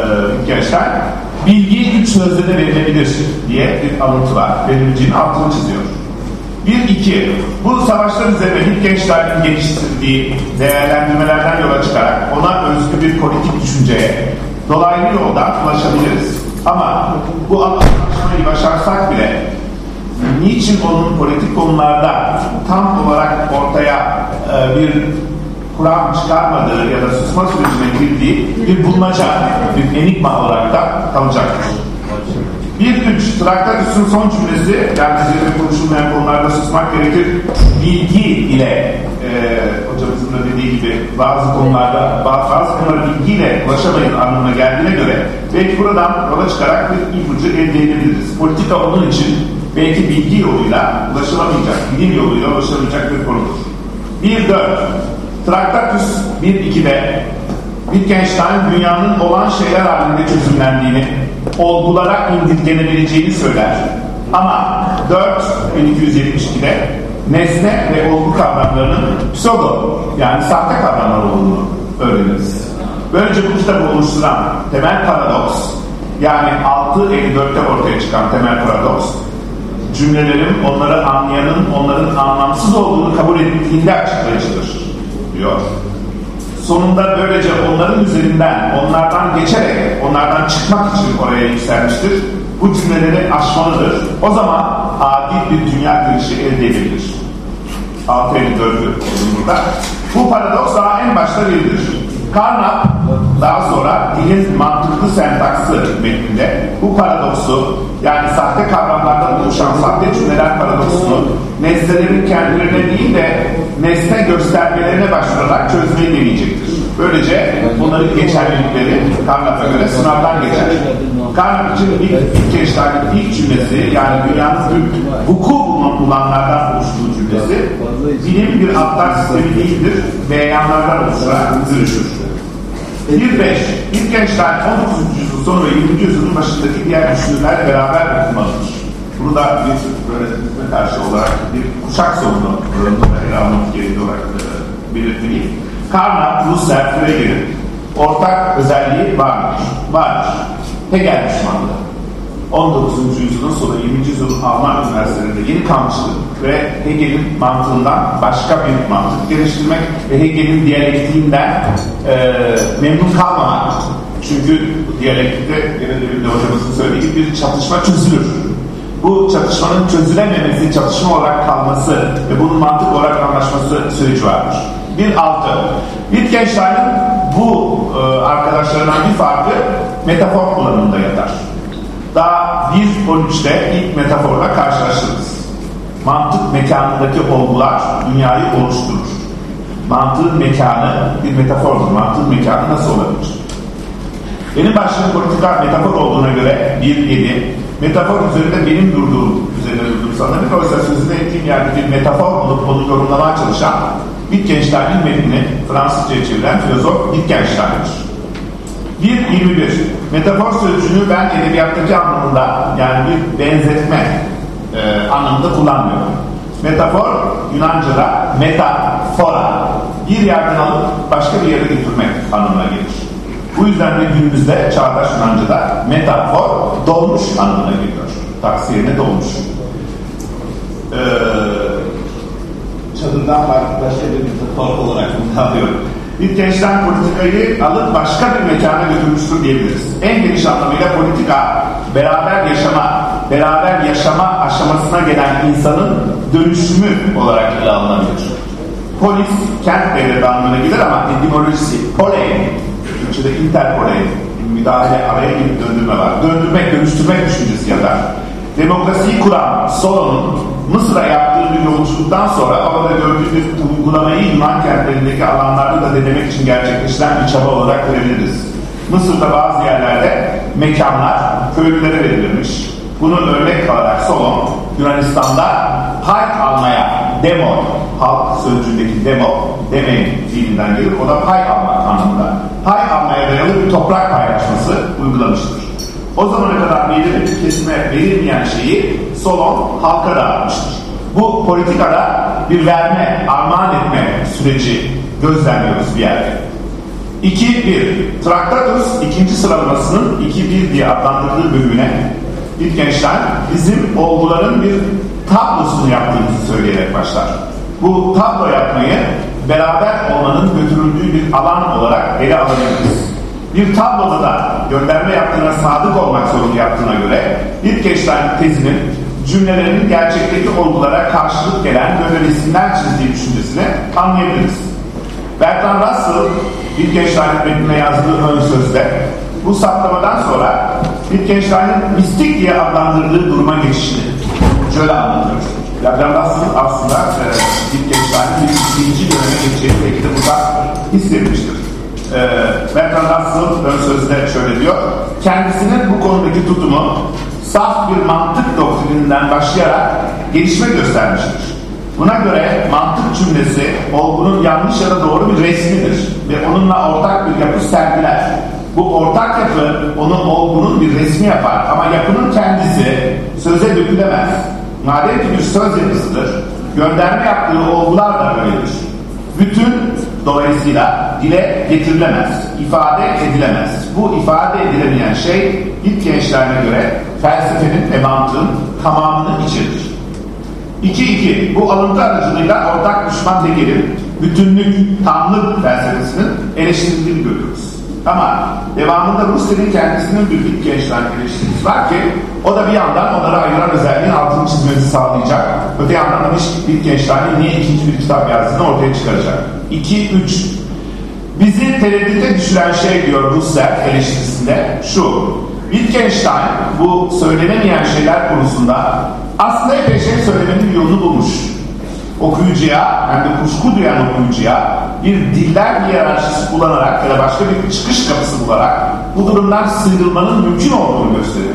gençler. Bilgi üç sözde de verilebilir diye bir alıntı var. Verileceğini altını çiziyor. Bir, iki, bu savaşlar üzerine Wittgenstein'in geliştirdiği değerlendirmelerden yola çıkarak ona özgü bir politik düşünceye dolaylı yoldan ulaşabiliriz. Ama bu anlaşmayı başarsak bile niçin onun politik konularda tam olarak ortaya e, bir Kur'an çıkarmadığı ya da susma sürecine girdiği bir bulmaca, bir enigma olarak da kalacaktır. Bir üç, Traktatus'un son cümlesi, yani sizin konuşulmayan konularda susmak gerekir, bilgi ile e, hocamızın da dediği gibi bazı konularda, bazı, konulara bilgiyle ulaşamayız anlamına geldiğine göre belki buradan yola çıkarak bir ipucu elde edebiliriz. Politika onun için belki bilgi yoluyla ulaşılamayacak, bilim yoluyla ulaşamayacak bir konudur. Bir dört, Traktatus 1.2'de Wittgenstein dünyanın olan şeyler halinde çözümlendiğini, olgulara indirgenebileceğini söyler. Ama 4 1272'de nesne ve olgu kavramlarının pseudo yani sahte kavramlar olduğunu öğreniriz. Böylece bu kitabı oluşturan temel paradoks yani 6.54'te ortaya çıkan temel paradoks cümlelerin onları anlayanın onların anlamsız olduğunu kabul ettiğinde açıklayıcıdır diyor. Sonunda böylece onların üzerinden, onlardan geçerek, onlardan çıkmak için oraya yükselmiştir. Bu cümleleri aşmalıdır. O zaman adil bir dünya görüşü elde edilir. 654'ü burada. Bu paradoks daha en başta verilir. Carnap daha sonra dilin mantıklı sentaksı metninde bu paradoksu yani sahte kavramlardan oluşan sahte cümleler paradoksunu nesnelerin kendilerine değil de nesne göstermelerine başvurarak çözmeyi deneyecektir. Böylece bunların geçerlilikleri Carnap'a göre sınavdan geçer. Carnap için ilk Wittgenstein'in ilk cümlesi yani dünyanın tüm vuku bulanlardan oluştuğu cümlesi bilim bir atlar sistemi değildir, beyanlardan oluşan dönüşür. Bir beş, Wittgenstein 19. yüzyıl sonu ve 20. yüzyılın başındaki diğer düşünürlerle beraber okumalıdır. Bunu da bir böyle karşı olarak bir kuşak sorunu ele almak gereği olarak e, belirtmeliyim. Karnap, Husserl, Frege'nin ortak özelliği vardır. Vardır. Hegel düşmanlığı. 19. yüzyılın sonu 20. yüzyılın Alman üniversitelerinde yeni kalmıştı ve Hegel'in mantığından başka bir mantık geliştirmek ve Hegel'in diyalektiğinden e, memnun kalmamak. Çünkü diyalektikte gene demin de hocamızın söylediği bir çatışma çözülür. Bu çatışmanın çözülememesi, çatışma olarak kalması ve bunun mantık olarak anlaşması süreci vardır. Bir altı. Wittgenstein'ın bu e, arkadaşlarından bir farkı metafor kullanımında yatar. Daha 1.13'te ilk metaforla karşılaşırız. Mantık mekanındaki olgular dünyayı oluşturur. Mantığın mekanı bir metafordur. Mantığın mekanı nasıl olabilir? Benim başlığım politika metafor olduğuna göre 1.7 metafor üzerinde benim durduğum üzerinde durduğum sanırım. Oysa sözünde ettiğim yerde bir metafor bulup onu yorumlamaya çalışan Wittgenstein'in metnini Fransızca'ya çeviren filozof Wittgenstein'dir. 1.21 Metafor sözcüğünü ben edebiyattaki anlamında yani bir benzetme e, anlamında kullanmıyorum. Metafor Yunanca'da metafora bir yerden alıp başka bir yere götürmek anlamına gelir. Bu yüzden de günümüzde çağdaş Yunanca'da metafor dolmuş anlamına geliyor. Taksi yerine dolmuş. Ee, çadırdan başka bir metafor olarak bunu alıyorum. Wittgenstein politikayı alıp başka bir mekana götürmüştür diyebiliriz. En geniş anlamıyla politika beraber yaşama, beraber yaşama aşamasına gelen insanın dönüşümü olarak ele alınabilir. Polis, kent devleti anlamına gelir ama etimolojisi polei, Türkçe'de interpolei, müdahale araya girip döndürme var. Döndürmek, dönüştürmek düşüncesi ya da demokrasiyi kuran Solon'un Mısır'a yaptığı bir yolculuktan sonra orada gördüğü bir uygulamayı Yunan kentlerindeki alanlarda da denemek için gerçekleştiren bir çaba olarak görebiliriz. Mısır'da bazı yerlerde mekanlar köylülere verilmiş. Bunun örnek alarak Solon Yunanistan'da pay almaya demo, halk sözcüğündeki demo, demeyin fiilinden gelir. O da pay almak anlamında. Pay almaya dayalı bir toprak paylaşması uygulamıştır. O zamana kadar belirli bir kesime verilmeyen şeyi Solon halka dağıtmıştır. Bu politikada bir verme, armağan etme süreci gözlemliyoruz bir yerde. 2-1 Traktatus ikinci sıralamasının 2-1 diye adlandırdığı bölümüne Wittgenstein bizim olguların bir tablosunu yaptığımızı söyleyerek başlar. Bu tablo yapmayı beraber olmanın götürüldüğü bir alan olarak ele alabiliriz. Bir tabloda da gönderme yaptığına sadık olmak zorunda yaptığına göre Wittgenstein tezinin cümlelerinin gerçekteki olgulara karşılık gelen resimler çizdiği düşüncesini anlayabiliriz. Bertrand Russell Wittgenstein'in metnine yazdığı ön sözde bu saptamadan sonra Wittgenstein'in mistik diye adlandırdığı duruma geçişini şöyle anlatıyor. Russell aslında e, Wittgenstein'in bir ikinci döneme geçeceğini belki de burada hissetmiştir. E, Bertrand Russell ön sözde şöyle diyor. Kendisinin bu konudaki tutumu saf bir mantık doktrininden başlayarak gelişme göstermiştir. Buna göre mantık cümlesi olgunun yanlış ya da doğru bir resmidir ve onunla ortak bir yapı sergiler. Bu ortak yapı onu olgunun bir resmi yapar ama yapının kendisi söze dökülemez. Madem ki bir söz yapısıdır, gönderme yaptığı olgular da böyledir. Bütün dolayısıyla dile getirilemez, ifade edilemez. Bu ifade edilemeyen şey Wittgenstein'e göre felsefenin ve mantığın tamamını içerir. 2-2 bu alıntı aracılığıyla ortak düşman Hegel'in bütünlük, tamlık felsefesinin eleştirildiğini görüyoruz. Ama devamında Rusya'nın kendisinin bir Wittgenstein eleştirisi var ki o da bir yandan onları ayıran özelliğin altını çizmemizi sağlayacak. Öte yandan da Wittgenstein'in niye ikinci bir kitap yazdığını ortaya çıkaracak. 2-3 Bizi tereddüte düşüren şey diyor Husserl eleştirisinde şu. Wittgenstein bu söylenemeyen şeyler konusunda aslında epey şey söylemenin yolunu bulmuş. Okuyucuya hem de kuşku duyan okuyucuya bir diller hiyerarşisi kullanarak ya da başka bir çıkış kapısı bularak bu durumdan sıyrılmanın mümkün olduğunu gösteriyor.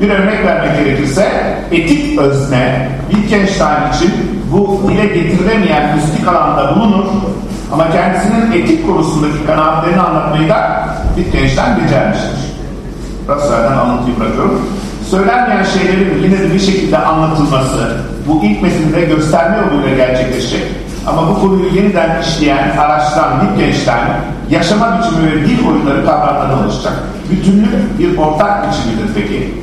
Bir örnek vermek gerekirse etik özne Wittgenstein için bu dile getirilemeyen mistik alanda bulunur ama kendisinin etik konusundaki kanaatlerini anlatmayı da Wittgenstein becermiştir. Russell'den alıntıyı bırakıyorum. Söylenmeyen şeylerin yine de bir şekilde anlatılması, bu ilk metinde gösterme yoluyla gerçekleşecek. Ama bu konuyu yeniden işleyen, araştıran Wittgenstein, yaşama biçimi ve dil oyunları kavramlarına oluşacak. Bütünlük bir ortak biçimidir peki.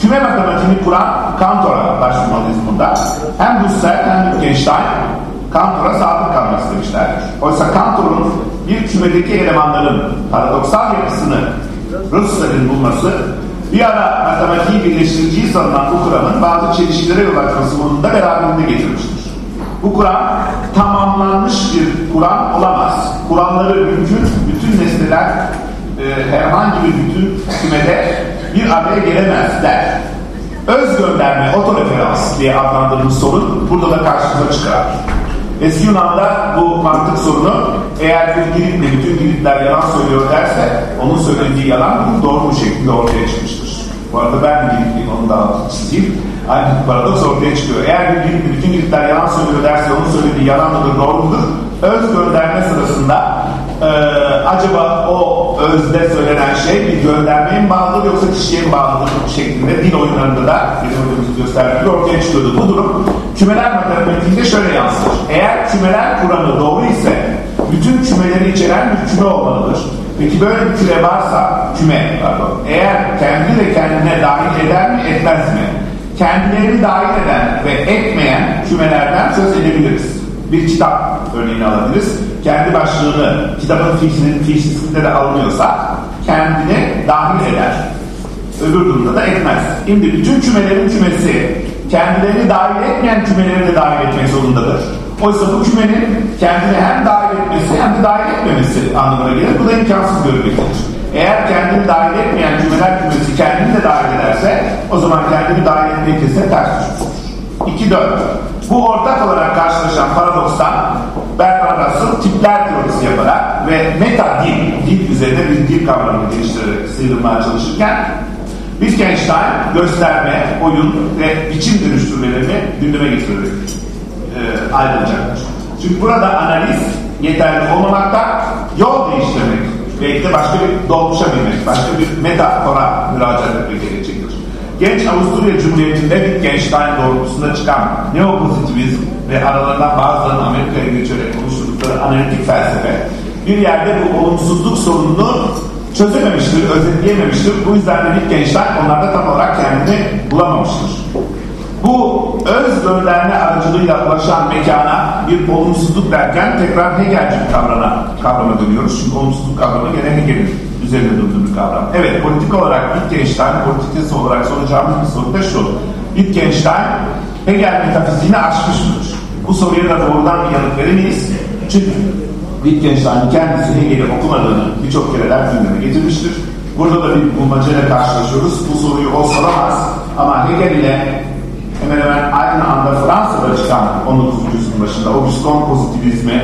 Küme matematiğini kuran Kantor'a başvurmalıyız bunda. Hem Husserl hem Wittgenstein Kantor'a sadık kalmak istemişlerdir. Oysa Kantor'un bir kümedeki elemanların paradoksal yapısını Husserl'in bulması bir ara matematiği birleştiriciyi sanılan bu kuramın bazı çelişkilere yol açması bunu da beraberinde getirmiştir. Bu Kur'an tamamlanmış bir Kur'an olamaz. Kur'anları mümkün, bütün nesneler e, herhangi bir bütün kümede bir araya gelemezler. Öz gönderme, otoreferans diye adlandırılmış sorun burada da karşımıza çıkar. Eski Yunan'da bu mantık sorunu eğer bir Giritle bütün Giritler yalan söylüyor derse onun söylediği yalan doğru bir şekilde ortaya çıkmıştır. Bu arada ben Giritliyim onu da çizeyim. Aynı paradoks ortaya çıkıyor. Eğer bir Giritli bütün Giritler yalan söylüyor derse onun söylediği yalan mıdır doğru mudur? Öz gönderme sırasında e, acaba o özde söylenen şey bir göndermeye mi yoksa kişiye mi bağlıdır şeklinde dil oyunlarında da bizim hocamızın gösterdiği ortaya çıkıyordu. Bu durum kümeler matematiğinde şöyle yansır. Eğer kümeler kuramı doğru ise bütün kümeleri içeren bir küme olmalıdır. Peki böyle bir küme varsa, küme pardon, eğer kendi de kendine dahil eder mi, etmez mi? Kendilerini dahil eden ve etmeyen kümelerden söz edebiliriz. Bir kitap örneğini alabiliriz. Kendi başlığını, kitabın fiilinin fiilsizliğinde de alınıyorsa kendini dahil eder. Öbür durumda da etmez. Şimdi bütün kümelerin kümesi kendilerini dahil etmeyen kümeleri de dahil etmek zorundadır. Oysa bu kümenin kendini hem dahil etmesi hem de dahil etmemesi anlamına gelir. Bu da imkansız görülmektedir. Eğer kendini dahil etmeyen cümleler kümesi kendini de dahil ederse o zaman kendini dahil etmek ise ters düşmüştür. 2-4. Bu ortak olarak karşılaşan paradokstan Bertrand Russell tipler teorisi yaparak ve meta dil, dil üzerinde bir dil kavramını geliştirerek sıyrılmaya çalışırken Wittgenstein gösterme, oyun ve biçim dönüştürmelerini gündeme getirerek e, ayrılacaktır. Çünkü burada analiz yeterli olmamakta yol değiştirmek belki de başka bir dolmuşa binmek, başka bir metafora müracaat etmek gerekecektir. Genç Avusturya Cumhuriyeti'nde Wittgenstein doğrultusunda çıkan neopozitivizm ve aralarından bazılarının Amerika'ya geçerek oluşturdukları analitik felsefe bir yerde bu olumsuzluk sorununu çözememiştir, özetleyememiştir. Bu yüzden de Wittgenstein onlarda tam olarak kendini bulamamıştır. Bu öz gönderme aracılığıyla ulaşan mekana bir olumsuzluk derken tekrar Hegelci kavrama, kavrama dönüyoruz. Çünkü olumsuzluk kavramı gene Hegel'in üzerinde durduğu bir kavram. Evet politik olarak Wittgenstein politikası olarak soracağımız bir soru da şu. Wittgenstein Hegel metafiziğini aşmış mıdır? Bu soruya da doğrudan bir yanıt veremeyiz. Çünkü Wittgenstein kendisi Hegel'i okumadığını birçok kereler gündeme getirmiştir. Burada da bir bulmacayla karşılaşıyoruz. Bu soruyu o soramaz. Ama Hegel ile hemen hemen aynı anda Fransa'da çıkan 19. yüzyılın başında Augustin pozitivizmi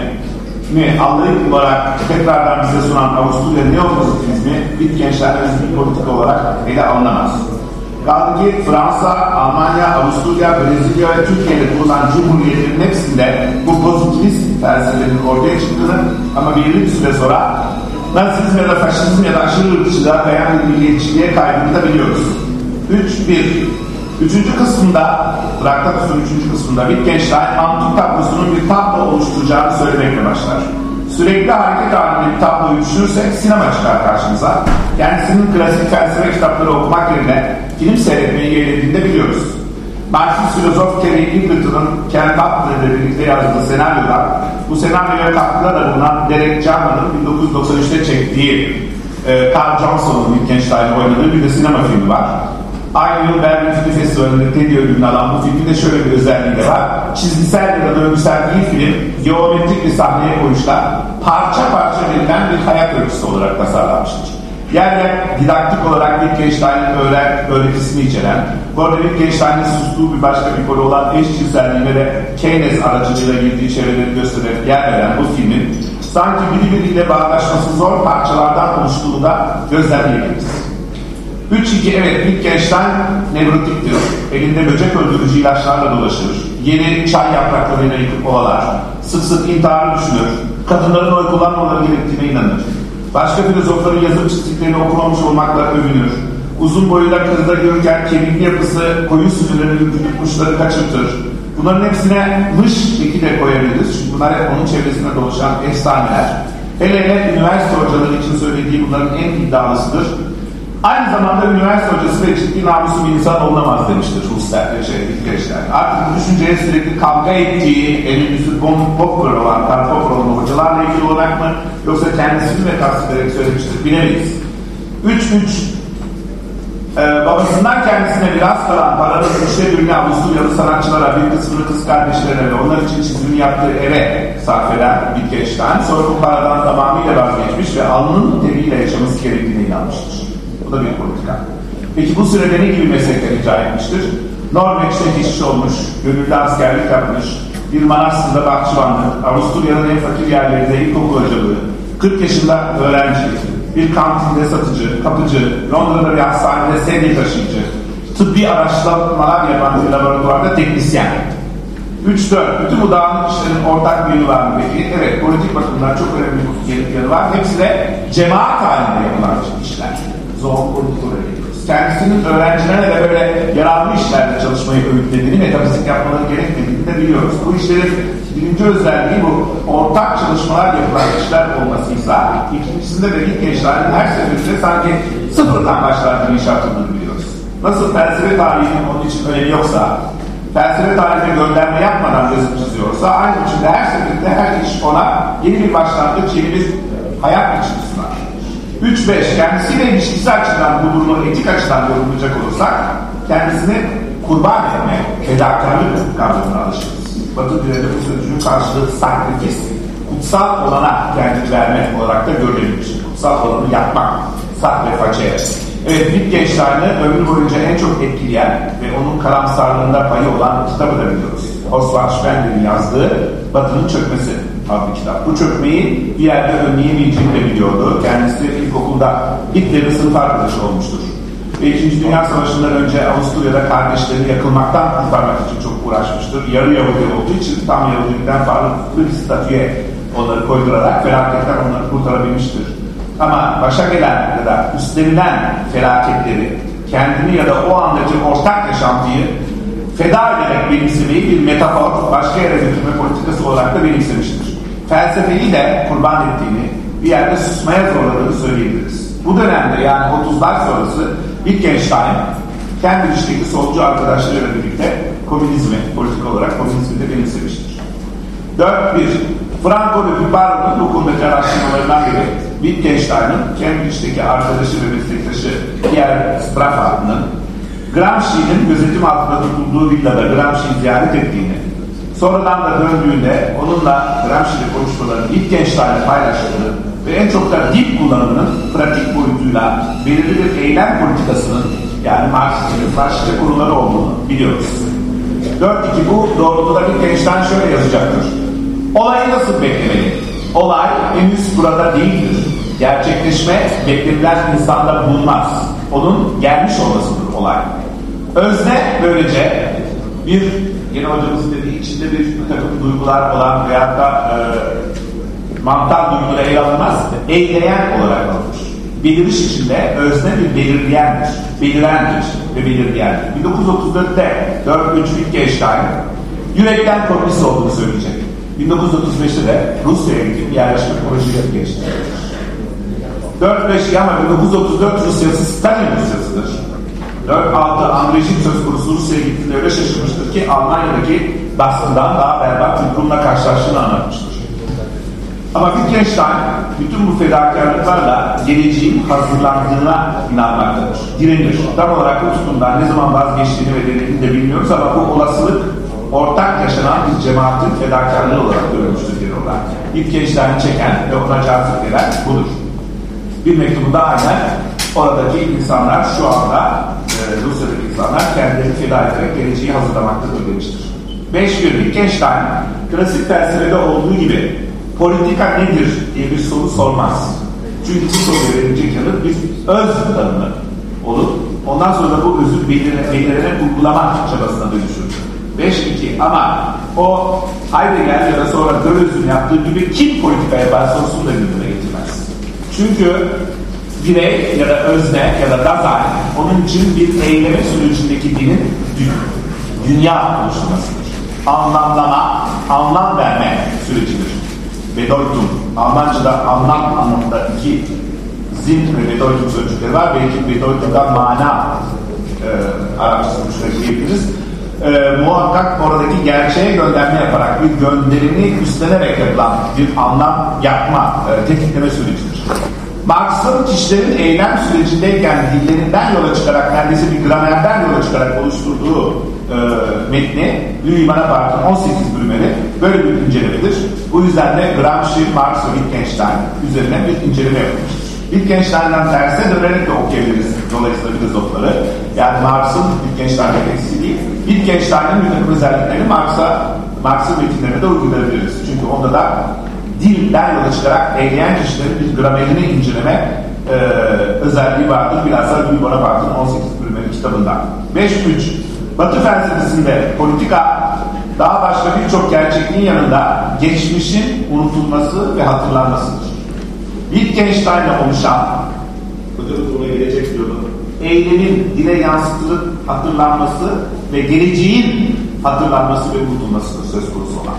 mi anlayıp olarak tekrardan bize sunan Avusturya neopozitivizmi Wittgenstein bir politik olarak ele alınamaz. Kaldı ki Fransa, Almanya, Avusturya, Brezilya ve Türkiye'de kurulan cumhuriyetlerin hepsinde bu pozitivist felsefenin ortaya çıktığını ama belirli bir süre sonra Nazizm ya da faşizm ya da aşırı ırkçılığa bir milliyetçiliğe kaydını da biliyoruz. 3-1 Üçüncü kısmında, Traktatus'un üçüncü kısmında Wittgenstein antik tablosunun bir tablo oluşturacağını söylemekle başlar. Sürekli hareket halinde bir tabloyu düşünürsek sinema çıkar karşımıza. Kendisinin klasik felsefe kitapları okumak yerine film seyretmeyi yeğlediğinde biliyoruz. Marksist filozof Terry Eagleton'un Ken Butler ile birlikte yazdığı senaryoda bu senaryoya katkıda da bulunan Derek Jarman'ın 1993'te çektiği e, Carl Johnson'un Wittgenstein oynadığı bir de sinema filmi var. Aynı yıl Berlin Film Festivali'nde Teddy ödülünü alan bu filmin de şöyle bir özelliği var. Çizgisel ya da döngüsel değil film, geometrik bir sahneye koyuşlar, parça parça verilen bir hayat öyküsü olarak tasarlanmıştır. Yer didaktik olarak Wittgenstein'in öğren, öğretisini içeren, arada Wittgenstein'in sustuğu bir başka bir konu olan eşcinselliğine de Keynes aracılığıyla girdiği çevreleri göstererek yer veren bu filmin sanki birbiriyle bağdaşması zor parçalardan oluştuğunu da gözlemleyebiliriz. 3-2 evet Wittgenstein nevrotiktir. Elinde böcek öldürücü ilaçlarla dolaşır. Yeni çay yapraklarıyla yıkıp ovalar. Sık sık intiharı düşünür. Kadınların oy kullanmaları gerektiğine inanır. Başka filozofların yazıp çizdiklerini okumamış olmakla övünür. Uzun boyuyla kızda görürken kemikli yapısı koyun sürülerini ürkütüp kuşları kaçırtır. Bunların hepsine mış eki de koyabiliriz. Çünkü bunlar hep onun çevresinde dolaşan efsaneler. Hele hele üniversite hocaları için söylediği bunların en iddialısıdır. Aynı zamanda üniversite hocası ve ciddi namuslu bir insan olunamaz demiştir Husserl, şey, Wittgenstein. Artık düşünceye sürekli kavga ettiği, olan, Karl Popper olan hocalarla ilgili olarak mı, yoksa kendisini ve tasdik ederek söylemiştir, bilemeyiz. 3-3 ee, babasından kendisine biraz kalan paranın üçte birini Avusturyalı sanatçılara, bir kısmını kız kardeşlerine ve onlar için çizimini yaptığı eve sarf eden Wittgenstein, sonra bu paradan tamamıyla vazgeçmiş ve alnının teriyle yaşaması gerektiğine inanmıştır. Bu da bir politika. Peki bu sürede ne gibi meslekler icra etmiştir? Norveç'te işçi olmuş, gönüllü askerlik yapmış, bir manastırda bahçıvanlık, Avusturya'nın en fakir yerlerinde ilkokul hocalığı, 40 yaşında öğrenci, bir kantinde satıcı, kapıcı, Londra'da bir hastanede sedye taşıyıcı, tıbbi araştırmalar yapan bir laboratuvarda teknisyen. 3-4. Bütün bu dağınık işlerin ortak bir yönü var mı peki? Evet, politik bakımdan çok önemli bir yanı var. Hepsi de cemaat halinde yapılan işler. Zor politik olarak yapıyoruz. Kendisinin öğrencilerine de böyle yararlı işlerde çalışmayı öğütlediğini, metafizik yapmaları gerekmediğini de biliyoruz. Bu işlerin birinci özelliği bu ortak çalışmalar yapılan işler olmasıysa ikincisinde de ilk gençlerin her seferinde sanki sıfırdan başlar bir iş biliyoruz. Nasıl felsefe tarihinin onun için önemi yoksa felsefe tarihine gönderme yapmadan yazıp çiziyorsa aynı biçimde her seferinde her iş ona yeni bir başlangıç, yeni bir hayat biçimi sunar. 3-5 kendisiyle ilişkisi açıdan bu durumu etik açıdan yorumlayacak olursak kendisini kurban etme, fedakarlık kavramına alışırız. Batı dilinde bu sözcüğün karşılığı sakrifis, kutsal olana tercih vermek olarak da görülmüş. Kutsal olanı yapmak, sakrifaçe. Evet, Wittgenstein'ı ömrü boyunca en çok etkileyen ve onun karamsarlığında payı olan kitabı da biliyoruz. Oswald Spengler'in yazdığı Batı'nın Çökmesi kitap. Bu çökmeyi bir yerde önleyemeyeceğini de biliyordu. Kendisi ilkokulda Hitler'in sınıf arkadaşı olmuştur ve İkinci Dünya Savaşı'ndan önce Avusturya'da kardeşlerini yakılmaktan kurtarmak için çok uğraşmıştır. Yarı Yahudi olduğu için tam Yahudilikten farklı bir statüye onları koydurarak felaketten onları kurtarabilmiştir. Ama başa gelen ya da üstlenilen felaketleri kendini ya da o andaki ortak yaşantıyı feda ederek benimsemeyi bir metafor, başka yere götürme politikası olarak da benimsemiştir. Felsefeyi de kurban ettiğini, bir yerde susmaya zorladığını söyleyebiliriz. Bu dönemde yani 30'lar sonrası Wittgenstein Cambridge'deki solcu arkadaşlarıyla birlikte komünizmi, politik olarak komünizmi de benimsemiştir. 4-1 Franco ve Piparo'nun bu konudaki araştırmalarından biri Wittgenstein'ın Cambridge'deki arkadaşı ve meslektaşı Pierre Straffart'ın Gramsci'nin gözetim altında tutulduğu villada Gramsci'yi ziyaret ettiğini, sonradan da döndüğünde onunla Gramsci'yle konuşmalarını Wittgenstein'le paylaştığını ve en çok da dip kullanımının pratik boyutuyla belirli bir eylem politikasının yani Marksizmin Faşistçe konuları olduğunu biliyoruz. 4-2 bu doğrultuda bir gençten şöyle yazacaktır. Olayı nasıl beklemeli? Olay henüz burada değildir. Gerçekleşme beklenilen insanda bulunmaz. Onun gelmiş olmasıdır olay. Özne böylece bir yine hocamızın dediği içinde bir, takım duygular olan veyahut da e, mantal duyguları ele alınmaz, eyleyen olarak alınır. Beliriş içinde özne bir belirleyendir, belirendir ve belirleyendir. 1934'te 4. Wittgenstein yürekten komünist olduğunu söyleyecek. 1935'te de Rusya'ya gidip yerleşme projesi geçti. 4-5 ama 1934 Rusyası Stalin Rusyasıdır. 4-6 Andrejik söz konusu Rusya'ya gittiğinde öyle şaşırmıştır ki Almanya'daki baskından daha berbat bir durumla karşılaştığını anlatmıştır. Ama Wittgenstein bütün bu fedakarlıklarla geleceğin hazırlandığına inanmaktadır. Direnir. Tam olarak bu tutumdan ne zaman vazgeçtiğini ve denediğini de bilmiyoruz ama bu olasılık ortak yaşanan bir cemaatin fedakarlığı olarak görülmüştür genel olarak. Wittgenstein'i çeken ve ona cazip eden budur. Bir mektubunda aynen oradaki insanlar şu anda e, Rusya'daki insanlar kendilerini feda ederek geleceği hazırlamaktadır demiştir. 5 gün Wittgenstein klasik felsefede olduğu gibi politika nedir diye bir soru sormaz. Çünkü bu soruya verilecek yanıt bir öz tanımı olup Ondan sonra da bu özür belirlenen uygulama çabasına dönüşür. 5-2 ama o Heidegger ya da sonra Deleuze'ün yaptığı gibi kim politika yaparsa olsun da gündeme getirmez. Çünkü birey ya da özne ya da Dasein onun için bir eyleme sürecindeki dinin dünya oluşturmasıdır. Anlamlama, anlam verme sürecidir. Bedeutung, Almanca'da anlam anlamında iki zin ve Bedeutung sözcükleri var. Belki Bedeutung'dan mana e, Arapçasını diyebiliriz. E, muhakkak oradaki gerçeğe gönderme yaparak bir gönderimi üstlenerek yapılan bir anlam yapma, e, tetikleme sürecidir. Marx'ın kişilerin eylem sürecindeyken dillerinden yola çıkarak, neredeyse bir gramerden yola çıkarak oluşturduğu e, metni Louis Bonaparte'ın 18 bölümleri böyle bir incelemedir. Bu yüzden de Gramsci, Marx ve Wittgenstein üzerine bir inceleme yapılmıştır. Wittgenstein'den tersine dönerek de okuyabiliriz dolayısıyla filozofları. Yani Marx'ın Wittgenstein'de eksi değil. Wittgenstein'in bir takım özelliklerini Marx'a Marx'ın metinlerine de uygulayabiliriz. Çünkü onda da dilden yola çıkarak eyleyen kişilerin bir gramerini inceleme e, özelliği vardır. Bilhassa Louis Bonaparte'ın 18 bölümleri kitabında. 5-3 Batı felsefesinde politika daha başka birçok gerçekliğin yanında geçmişin unutulması ve hatırlanmasıdır. Wittgenstein'le oluşan hocamız buna gelecek diyordu. Eylemin dile yansıtılıp hatırlanması ve geleceğin hatırlanması ve unutulmasıdır söz konusu olan.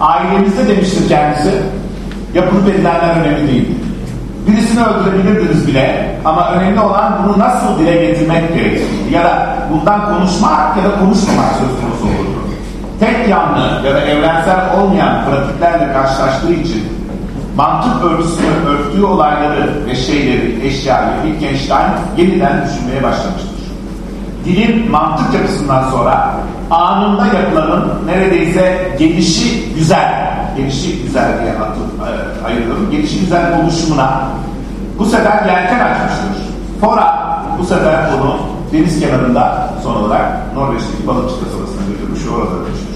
Ailemizde demiştir kendisi yapılıp edilenler önemli değildir. Birisini öldürebilirdiniz bile ama önemli olan bunu nasıl dile getirmek gerektiği ya da bundan konuşmak ya da konuşmamak söz konusu olur. Tek yanlı ya da evrensel olmayan pratiklerle karşılaştığı için mantık örgüsünü örttüğü olayları ve şeyleri, eşyayı Wittgenstein yeniden düşünmeye başlamıştır. Dilin mantık yapısından sonra anında yapılanın neredeyse gelişi güzel, gelişi güzel diye ayırıyorum, gelişi güzel oluşumuna bu sefer yelken açmıştır. Fora bu sefer bunu deniz kenarında son olarak Norveç'teki balıkçı kasabasına götürmüş ve orada ölmüştür.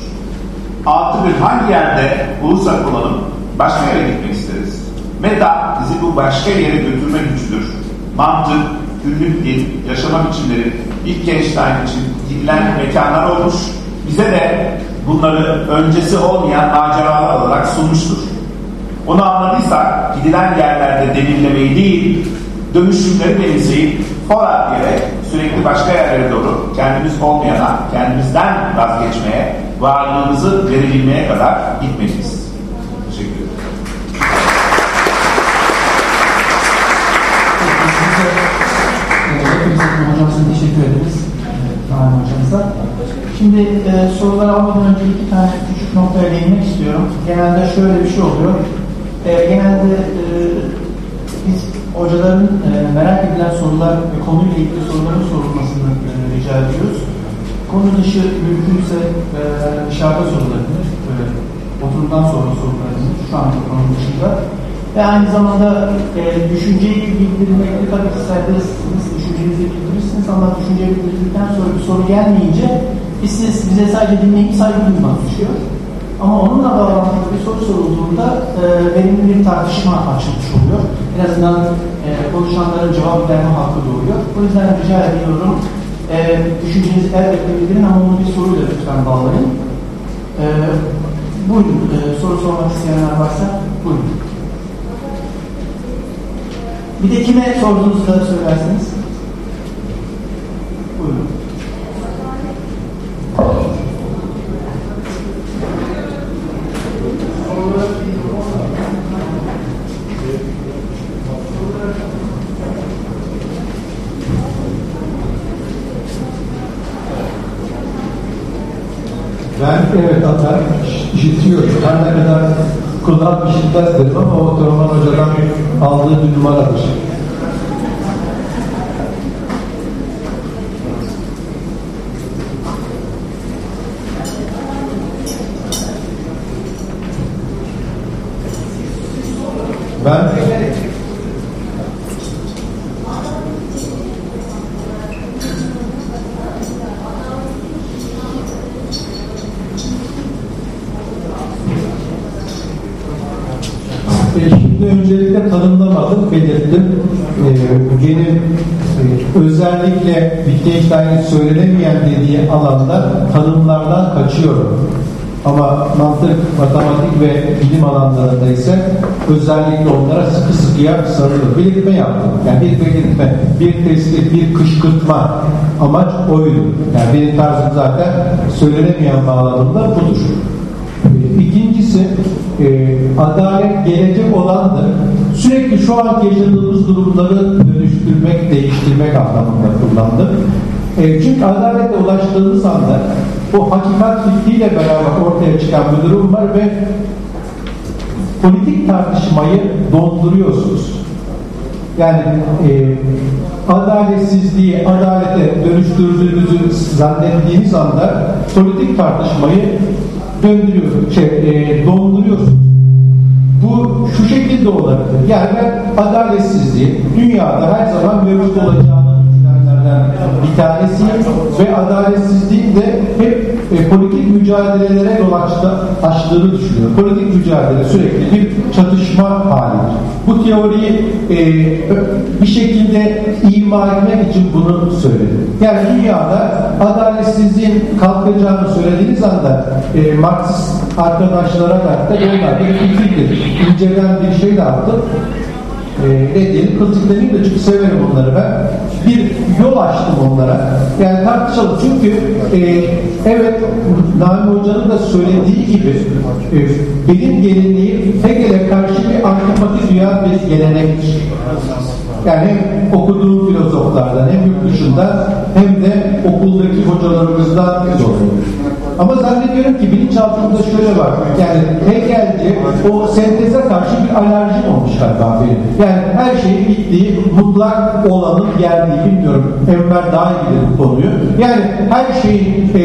Altı bir hangi yerde bulursak olalım başka yere gitmek isteriz. Meta bizi bu başka yere götürme gücüdür. Mantık, günlük dil, yaşama biçimleri Wittgenstein için gidilen mekanlar olmuş. Bize de bunları öncesi olmayan maceralar olarak sunmuştur. Onu anladıysak gidilen yerlerde demirlemeyi değil, dönüşümleri benimseyip fora diyerek sürekli başka yerlere doğru kendimiz olmayana, kendimizden vazgeçmeye, varlığımızı verebilmeye kadar gitmeliyiz. Teşekkür ederim. Hepimizin hocamıza teşekkür ederiz. Naim hocamıza. Şimdi e, soruları almadan önce iki tane küçük noktaya değinmek istiyorum. Genelde şöyle bir şey oluyor. E, genelde e, biz hocaların e, merak edilen sorular ve konuyla ilgili soruların sorulmasını e, rica ediyoruz. Konu dışı mümkünse e, dışarıda sorulabilir. Böyle, oturumdan sonra sorulabilir. Şu anda konu dışında. Ve aynı zamanda e, düşünceyi bildirmekte tabii ki serbestsiniz, düşüncenizi bildirirsiniz ama düşünceyi bildirdikten sonra bir soru gelmeyince biz siz, bize sadece dinleyip saygı duymak düşüyor. Ama onunla bağlantılı bir soru sorulduğunda e, verimli bir tartışma açılmış oluyor. En azından e, konuşanların cevap verme hakkı doğuyor. O yüzden rica ediyorum e, düşüncenizi elbette bildirin ama onu bir soruyla lütfen bağlayın. E, buyurun, e, soru sormak isteyenler varsa buyurun. Bir de kime sorduğunuzu da söylerseniz. Buyurun. Ben evet hatta işitiyorum. Her ne kadar kulağım işitmez dedim ama o Teoman Hoca'dan aldığı bir numaradır. Ben E, Şimdi öncelikle tanımlamadım, belirttim. Ee, benim e, özellikle Wittgenstein'in söylenemeyen dediği alanda tanımlardan kaçıyorum. Ama mantık, matematik ve bilim alanlarında ise özellikle onlara sıkı sıkıya sarılır. Belirtme yaptım. Yani bir belirtme, bir tespit, bir kışkırtma amaç oydu. Yani benim tarzım zaten söylenemeyen bağlamında budur. İkincisi e, adalet gelecek olandır. Sürekli şu an yaşadığımız durumları dönüştürmek, değiştirmek anlamında kullandım. E, çünkü adalete ulaştığımız anda o hakikat fikriyle beraber ortaya çıkan bir durum var ve politik tartışmayı donduruyorsunuz. Yani e, adaletsizliği adalete dönüştürdüğünüzü zannettiğiniz anda politik tartışmayı döndürüyorsunuz, şey, e, donduruyorsunuz. Bu şu şekilde olabilir. Yani ben adaletsizliği dünyada her zaman mevcut olacağını düşünenlerden bir tanesiyim ve adaletsizliğin de hep e, politik mücadelelere yol açtı, açtığını düşünüyorum. Politik mücadele sürekli bir çatışma halidir. Bu teoriyi e, bir şekilde ima etmek için bunu söyledim. Yani dünyada adaletsizliğin kalkacağını söylediğiniz anda e, Marksist arkadaşlara da yollar bir fikirdir. İncelen bir şey de attım e, ne diyelim kılçıklarıyım da çünkü severim onları ben. Bir yol açtım onlara. Yani tartışalım. Çünkü e, evet Naim Hoca'nın da söylediği gibi e, benim geleneğim Hegel'e karşı bir antipati duyan bir gelenektir. Yani hem okuduğum filozoflardan hem yurt dışında hem de okuldaki hocalarımızdan dolayı. Ama zannediyorum ki bilinçaltımda şöyle var. Yani Hegelci o senteze karşı bir alerjim olmuş galiba benim. Yani her şeyin bittiği, mutlak olanın geldiği bilmiyorum. Enver daha iyi bu konuyu. Yani her şeyin e,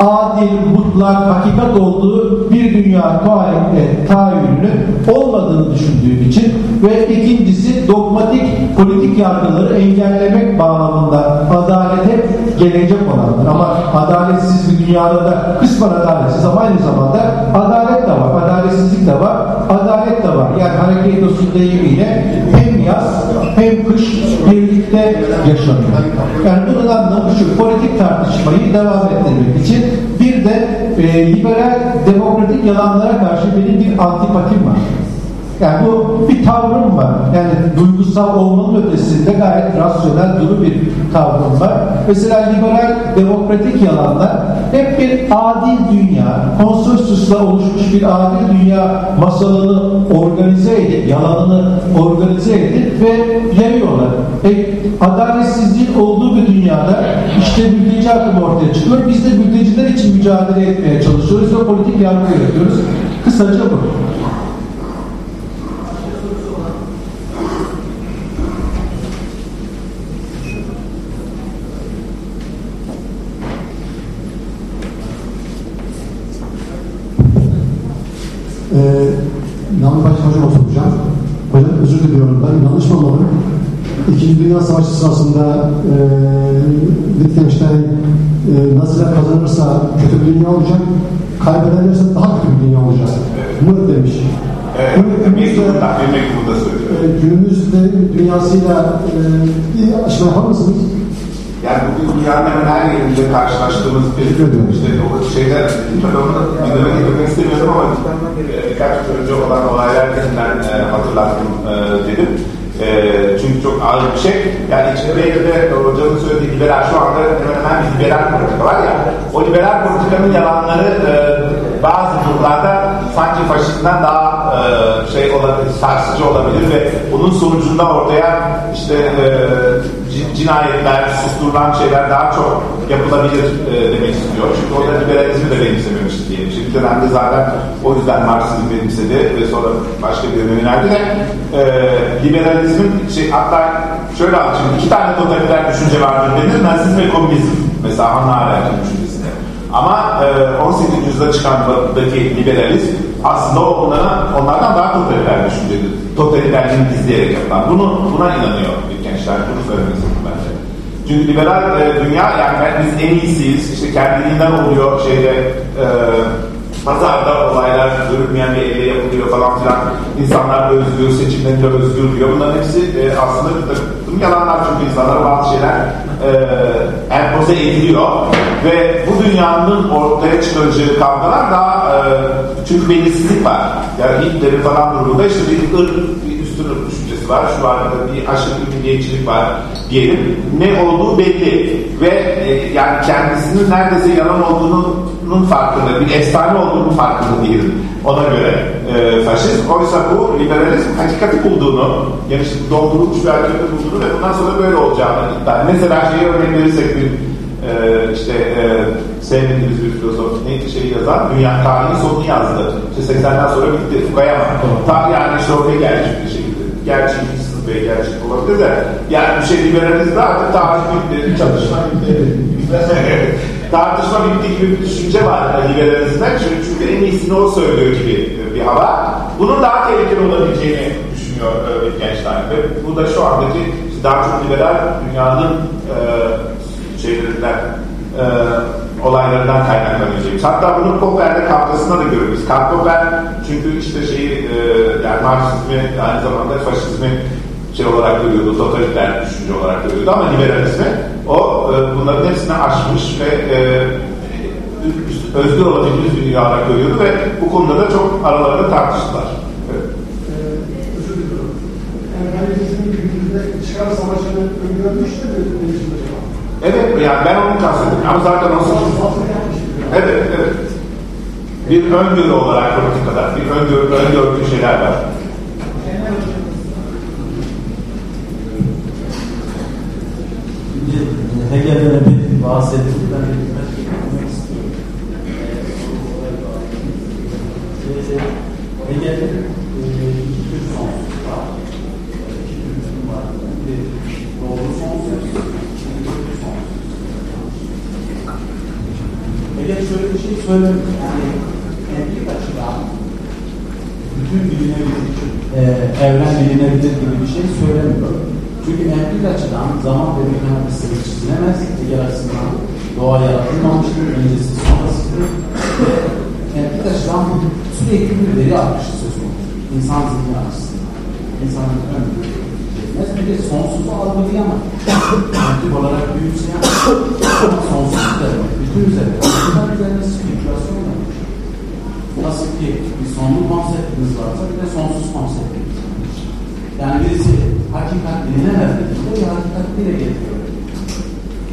adil, mutlak, hakikat olduğu bir dünya tuvalette tahayyülünün olmadığını düşündüğüm için ve ikincisi dogmatik politik yargıları engellemek bağlamında adalete gelecek olandır. Ama adaletsiz bir dünyada da kısmen adaletsiz ama aynı zamanda adalet de var, adaletsizlik de var, adalet de var. Yani hareket edosu deyimiyle hem yaz hem kış birlikte yaşanıyor. Yani bunun anlamı şu, politik tartışmayı devam ettirmek için bir de e, liberal demokratik yalanlara karşı benim bir antipatim var. Yani bu bir tavrım var. Yani duygusal olmanın ötesinde gayet rasyonel duru bir tavrım var. Mesela liberal demokratik yalanlar hep bir adil dünya, konsensüsle oluşmuş bir adil dünya masalını organize edip, yalanını organize edip ve yayıyorlar. E, adaletsizliğin olduğu bir dünyada işte mülteci akımı ortaya çıkıyor. Biz de mülteciler için mücadele etmeye çalışıyoruz ve politik yargı üretiyoruz. Kısaca bu. Ee, Namık Başkan Hocam'a soracağım. Hocam özür mı anladım? İkinci Dünya Savaşı sırasında e, Wittgenstein e, Naziler kazanırsa kötü bir dünya olacak, kaybederlerse daha kötü bir dünya olacak. Bunu demiş. Evet, söylüyor. E, günümüzde dünyasıyla e, bir açıklama yapar mısınız? Yani bugün dünyanın hemen her yerinde karşılaştığımız bir işte o şeyler, tabii onu gündeme getirmek istemiyorum ama e, birkaç gün önce olan olaylar yüzünden e, hatırlattım e, dedim. E, çünkü çok ağır bir şey. Yani içinde de hocanın söylediği liberal şu anda hemen hemen bir liberal politika var ya, o liberal politikanın yalanları e, bazı durumlarda sanki faşistten daha e, şey olabilir, sarsıcı olabilir ve bunun sonucunda ortaya işte e, cinayetler, susturulan şeyler daha çok yapılabilir e, demek istiyor. Çünkü o da liberalizmi de benimsememişti diyelim. Şimdi dönemde zaten o yüzden Marksizm benimsedi ve sonra başka bir yöne yöneldi de e, liberalizmin şey, hatta şöyle anlatayım. iki tane totaliter düşünce vardır denir. Nazizm ve komünizm. Mesela Hannah Arendt'in düşüncesinde. Ama e, 18. yüzyılda çıkan batıdaki liberalizm aslında onlara, onlardan daha totaliter düşüncedir. Totaliterliğini gizleyerek yapılan. Bunu, buna inanıyor gençler. İstedim bence. Çünkü liberal e, dünya yani ben, biz en iyisiyiz. İşte kendiliğinden oluyor şeyde e, pazarda olaylar görünmeyen bir elle yapılıyor falan filan. İnsanlar özgür, seçimlerinde özgür diyor. Bunların hepsi e, aslında bir takım yalanlar çünkü insanlara bazı şeyler e, empoze ediliyor ve bu dünyanın ortaya çıkaracağı kavgalar daha e, çünkü belirsizlik var. Yani Hitler'in falan durumunda işte bir ırk, var, şu var bir aşırı milliyetçilik var diyelim. Ne olduğu belli ve e, yani kendisinin neredeyse yalan olduğunun farkında, bir efsane olduğunun farkında diyelim. Ona göre e, faşist. Oysa bu liberalizm hakikati bulduğunu, yani işte doldurulmuş bir hakikati bulduğunu ve bundan sonra böyle olacağını iddia. Mesela şeyi örnek verirsek bir e, işte e, sevmediğimiz bir filozof neydi şeyi yazan dünya tarihin sonunu yazdı. İşte 80'den sonra bitti. Fukuyama. Ta yani işte oraya gelmiş bir şekilde. Sınıf ve gerçek olabilir de yani bir şey liberalizmde artık tarih bitti, çalışma bitti. tartışma bitti gibi bir düşünce var liberalizmde. Çünkü, çünkü en iyisini o söylüyor gibi bir hava. Bunun daha tehlikeli olabileceğini düşünüyor e, Wittgenstein. Ve bu da şu andaki daha çok liberal dünyanın e, şeylerinden e, olaylarından kaynaklanacağımız. Hatta bunu Popper'de kavgasında da görürüz. Karl Popper çünkü işte şeyi e, yani Marksizmi aynı zamanda faşizmi şey olarak görüyordu, totaliter düşünce olarak görüyordu ama liberalizmi o e, bunların hepsini aşmış ve e, özgür olabildiğimiz bir dünya olarak görüyordu ve bu konuda da çok aralarında tartıştılar. Evet. Özür diliyorum. Yani herkesin günümüzde çıkar savaşını öngörmüştü mü acaba? Evet, yani ben onu kastediyorum. Ama zaten nasıl... Evet, evet. Bir öngörü olarak politikada, bir öngörü, öngördüğü şeyler var. Hegel'den epey bahsettik. Ben birkaç şey istiyorum. Ee, Hegel'in e, iki tür sonsuz var. İki tür hüküm var. Bir doğru sonsuz, bir kötü sonsuz. Hegel şöyle bir şey söylemiyor. Yani empik açıdan bütün bilinebilir, e, evren bilinebilir gibi bir şey söylemiyor. Çünkü empik açıdan zaman ve mekan kısmı çizilemez. Hegel açısından doğa yaratılmamıştır, öncesi sonrasıdır. Ve empik açıdan sürekli bir veri akışı söz konusu. İnsan zihni açısından. İnsanın ömrü. Yetmez bir de sonsuzu algılayamaz. Empik olarak büyümseyen sonsuz üzerine, bütün üzerine, bütün üzerine spekülasyon yapmış. Nasıl ki bir sonlu konseptimiz varsa bir de sonsuz konseptimiz var. Yani birisi hakikat bilinemez dediğinde bir hakikat dile getiriyor.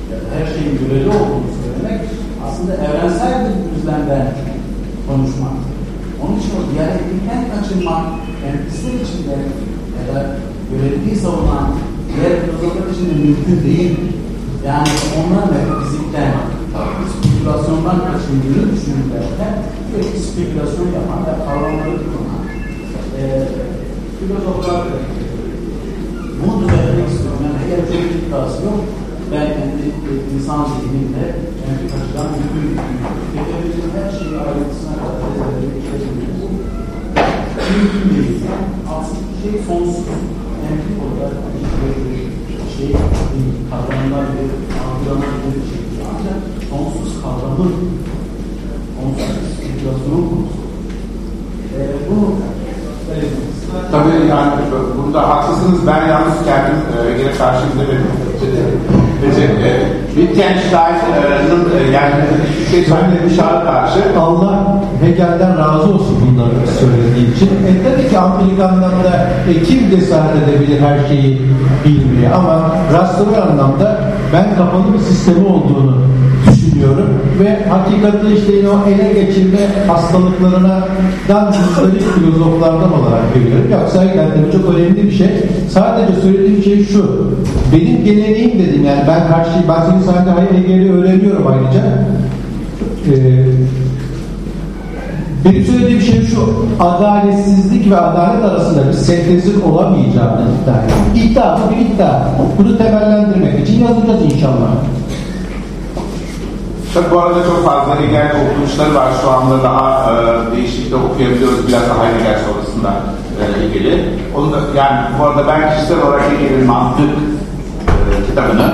Yani her şeyin göreli olduğunu söylemek aslında evrensel bir düzlemden konuşmak. Onun için o diyalektikten kaçınmak, empiristler içinde ya da görevliği savunan diğer filozoflar için de mümkün değil. Yani onlar metafizikten, spekülasyondan kaçındığını düşünürlerken sürekli spekülasyon yapan ve kavramları kullanan e, filozoflar bunu düzeltmek istiyorum. Yani eğer çok iddiası yok, ben kendi insan zihnimle kendi açıdan bütün teknolojinin her şeyi ayrıntısına kadar ezelerek bu mümkün değil. Yani aslında şey sonsuz, empik olarak bir şey kavramlar ve algılanan bir şey. Ancak sonsuz kavramın sonsuz spekülasyonun konusu. E, bunu belirtmek Tabii yani burada haklısınız. Ben yalnız kendim e, yine karşımda demedim. Recep Wittgenstein'ın e, yani Wittgenstein'ın dışarı karşı Allah Hegel'den razı olsun bunları söylediği için. E tabii ki ampirik anlamda e, kim cesaret edebilir her şeyi bilmeye ama rastlalı anlamda ben kapalı bir sistemi olduğunu düşünüyorum ve hakikati işte yine o ele geçirme hastalıklarına dan müzdarip filozoflardan olarak görüyorum. Yoksa Hegel'de çok önemli bir şey. Sadece söylediğim şey şu. Benim geleneğim dedim yani ben karşı ben senin sayende Hegel'i öğreniyorum ayrıca. Ee, benim söylediğim şey şu, adaletsizlik ve adalet arasında bir sentezin olamayacağını iddia ediyorum. İddia bu bir iddia. Bunu temellendirmek için yazacağız inşallah. Tabii bu arada çok fazla Hegel okunuşları var. Şu anda daha e, değişik de okuyabiliyoruz. Biraz daha Hegel sonrasında e, Hegel'i. Onu da, yani bu arada ben kişisel olarak Hegel'in mantık e, kitabını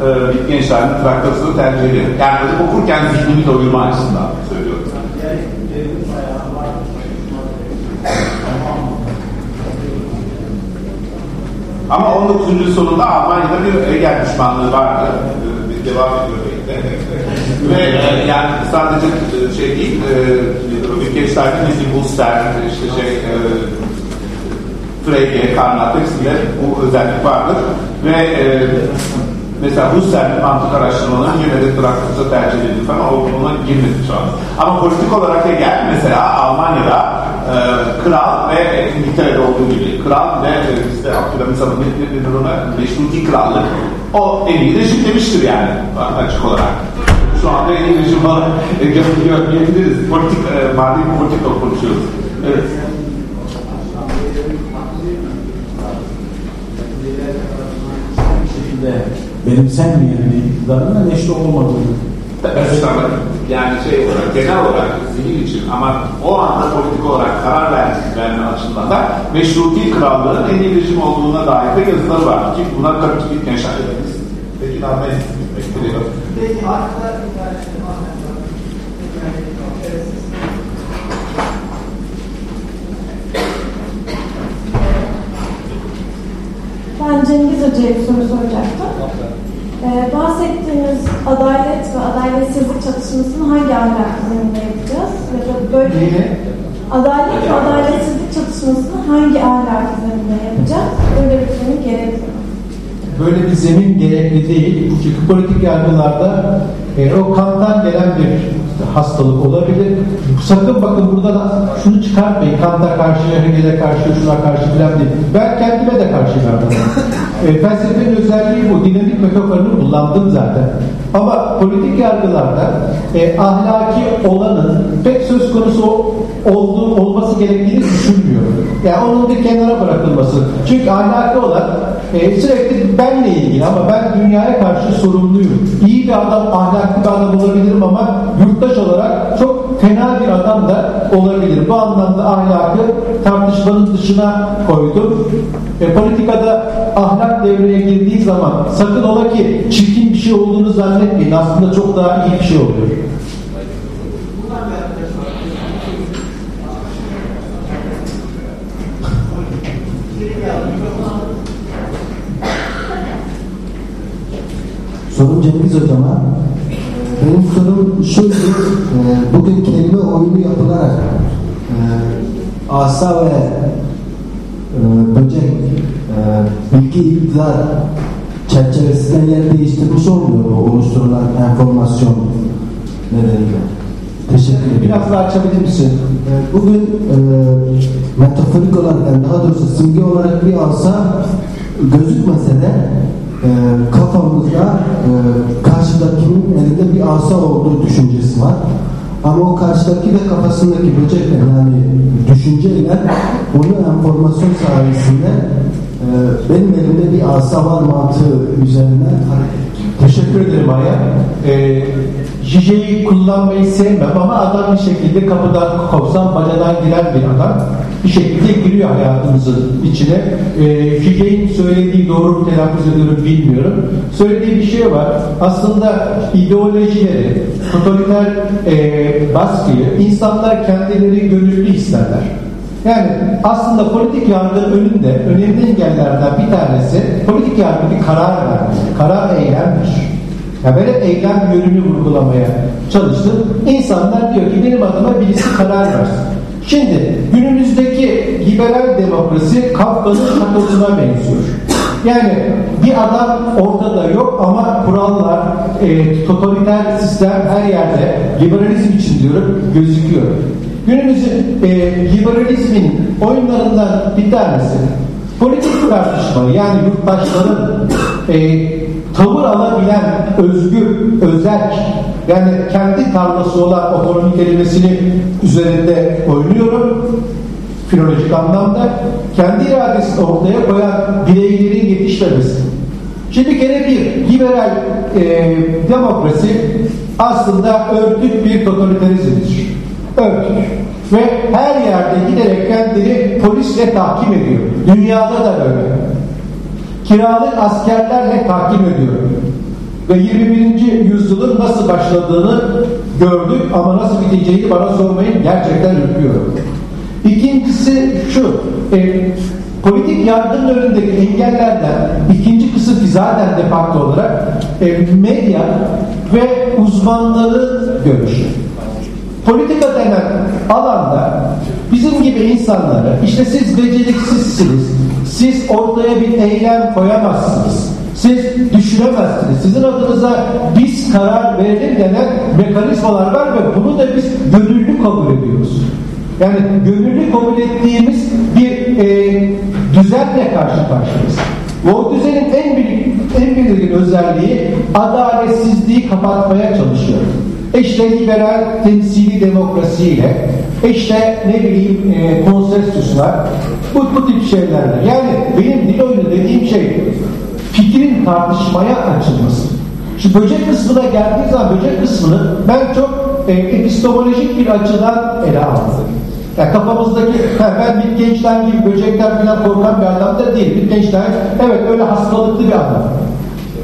e, Wittgenstein'in traktasını tercih ederim. Yani okurken zihnimi doyurma açısından söylüyorum. Ama 19. yüzyıl sonunda Almanya'da bir Egen düşmanlığı vardı. Devam ediyor. Ve e, yani sadece e, şey değil, Wittgenstein'in bizim Ulster, işte şey, e, Frege, Karnat hepsinde bu özellik vardır. Ve e, mesela Husserl'in mantık araştırmaları yine de Traktus'a tercih edildi falan o buna girmedi şu an. Ama politik olarak Hegel mesela Almanya'da e, kral ve İngiltere'de olduğu gibi kral ve e, işte Abdülhamit ona meşruti krallık o rejim demiştir yani açık olarak. Şu anda en iyi rejim olarak e, görmeyebiliriz. Politik, e, maddi politik konuşuyoruz. Evet. benimsenmeyen bir iktidarın neşte olmadığını Evet, ama yani şey olarak, genel olarak zihin için ama o anda politik olarak karar ver, verme açısından da meşruti krallığın en iyi rejim olduğuna dair de yazıları var ki buna ki Wittgenstein ederiz. Peki daha ne bekliyor? Peki arkada Ben Cengiz Hoca'ya bir soru soracaktım. Ee, bahsettiğimiz adalet ve adaletsizlik çatışmasını hangi ahlak üzerinde yapacağız? Ya da böyle Neyle? adalet ve adaletsizlik çatışmasını hangi ahlak üzerinde yapacağız? Böyle bir soru gerekiyor. Böyle bir zemin gerekli değil. Çünkü politik yargılarda e, o kantan gelen bir hastalık olabilir. Sakın bakın burada da şunu çıkartmayın. Kanta karşı, Hegel'e karşı, şuna karşı falan değil. Ben kendime de karşı davranıyorum. e, felsefenin özelliği bu. Dinamik metaforunu kullandım zaten. Ama politik yargılarda e, ahlaki olanın pek söz konusu olduğu, olması gerektiğini düşünmüyorum. Yani onun bir kenara bırakılması. Çünkü ahlaki olan e, sürekli benle ilgili ama ben dünyaya karşı sorumluyum. İyi bir adam, ahlaklı bir adam olabilirim ama yurttaş olarak çok fena bir adam da olabilir. Bu anlamda ahlakı tartışmanın dışına koydum. E, politikada ahlak devreye girdiği zaman sakın ola ki çirkin bir şey olduğunu zannetmeyin. Aslında çok daha iyi bir şey oluyor. Sorum Cengiz Hocam'a. Benim sorum şuydu. E, bugün kelime oyunu yapılarak e, asa ve e, böcek e, bilgi iktidar çerçevesinden yer değiştirmiş olmuyor mu oluşturulan enformasyon nedeniyle? Teşekkür ederim. Biraz daha açabilir misin? E, Bugün e, metaforik olarak yani daha doğrusu simge olarak bir alsa gözükmese de e, kafamızda e, karşıdakinin elinde bir asa olduğu düşüncesi var. Ama o karşıdaki de kafasındaki böcekle yani düşünceyle bunu enformasyon sayesinde e, benim elimde bir asa var mantığı üzerinden hareket Teşekkür ederim Aya. Ee, Jije'yi kullanmayı sevmem ama adam bir şekilde kapıdan kovsam bacadan giren bir adam bir şekilde giriyor hayatımızın içine. Ee, Jije'nin söylediği doğru mu telaffuz ediyorum bilmiyorum. Söylediği bir şey var. Aslında ideolojileri, totaliter e, baskıyı insanlar kendileri gönüllü isterler. Yani aslında politik yargının önünde önemli engellerden bir tanesi politik yargı bir karar vermesi. Karar eylemdir. Ya ben hep eylem yönünü vurgulamaya çalıştım. İnsanlar diyor ki benim adıma birisi karar versin. Şimdi günümüzdeki liberal demokrasi Kafka'nın şatosuna benziyor. Yani bir adam ortada yok ama kurallar, e, totaliter sistem her yerde liberalizm için diyorum gözüküyor. Günümüzün e, liberalizmin oyunlarından bir tanesi politik tartışma yani yurttaşların e, tavır alabilen özgür, özel yani kendi tarlası olan otonomi kelimesini üzerinde oynuyorum filolojik anlamda kendi iradesini ortaya koyan bireylerin yetişmemesi. Şimdi kere bir liberal e, demokrasi aslında örtük bir totaliterizmdir. Örtük. Ve her yerde giderek kendini polisle tahkim ediyor. Dünyada da öyle. Kiralık askerlerle tahkim ediyor. Ve 21. yüzyılın nasıl başladığını gördük ama nasıl biteceğini bana sormayın gerçekten ürküyorum. İkincisi şu, e, Politik yardımın önündeki engellerden ikinci kısım zaten de facto olarak e, medya ve uzmanların görüşü. Politika denen alanda bizim gibi insanları işte siz beceriksizsiniz, siz ortaya bir eylem koyamazsınız, siz düşünemezsiniz, sizin adınıza biz karar verelim denen mekanizmalar var ve bunu da biz gönüllü kabul ediyoruz. Yani gönüllü kabul ettiğimiz bir e, düzenle karşı karşıyayız. O düzenin en büyük, en belirgin özelliği adaletsizliği kapatmaya çalışıyor. İşte liberal temsili demokrasiyle, işte ne bileyim e, konsensüsler, bu, bu tip şeylerle. Yani benim dil oyunu dediğim şey fikrin tartışmaya açılması. Şu böcek kısmına geldiği zaman böcek kısmını ben çok e, epistemolojik bir açıdan ele aldım. Yani kafamızdaki ha, ben Wittgenstein gibi böcekten falan korkan bir adam da değil. Wittgenstein evet öyle hastalıklı bir adam.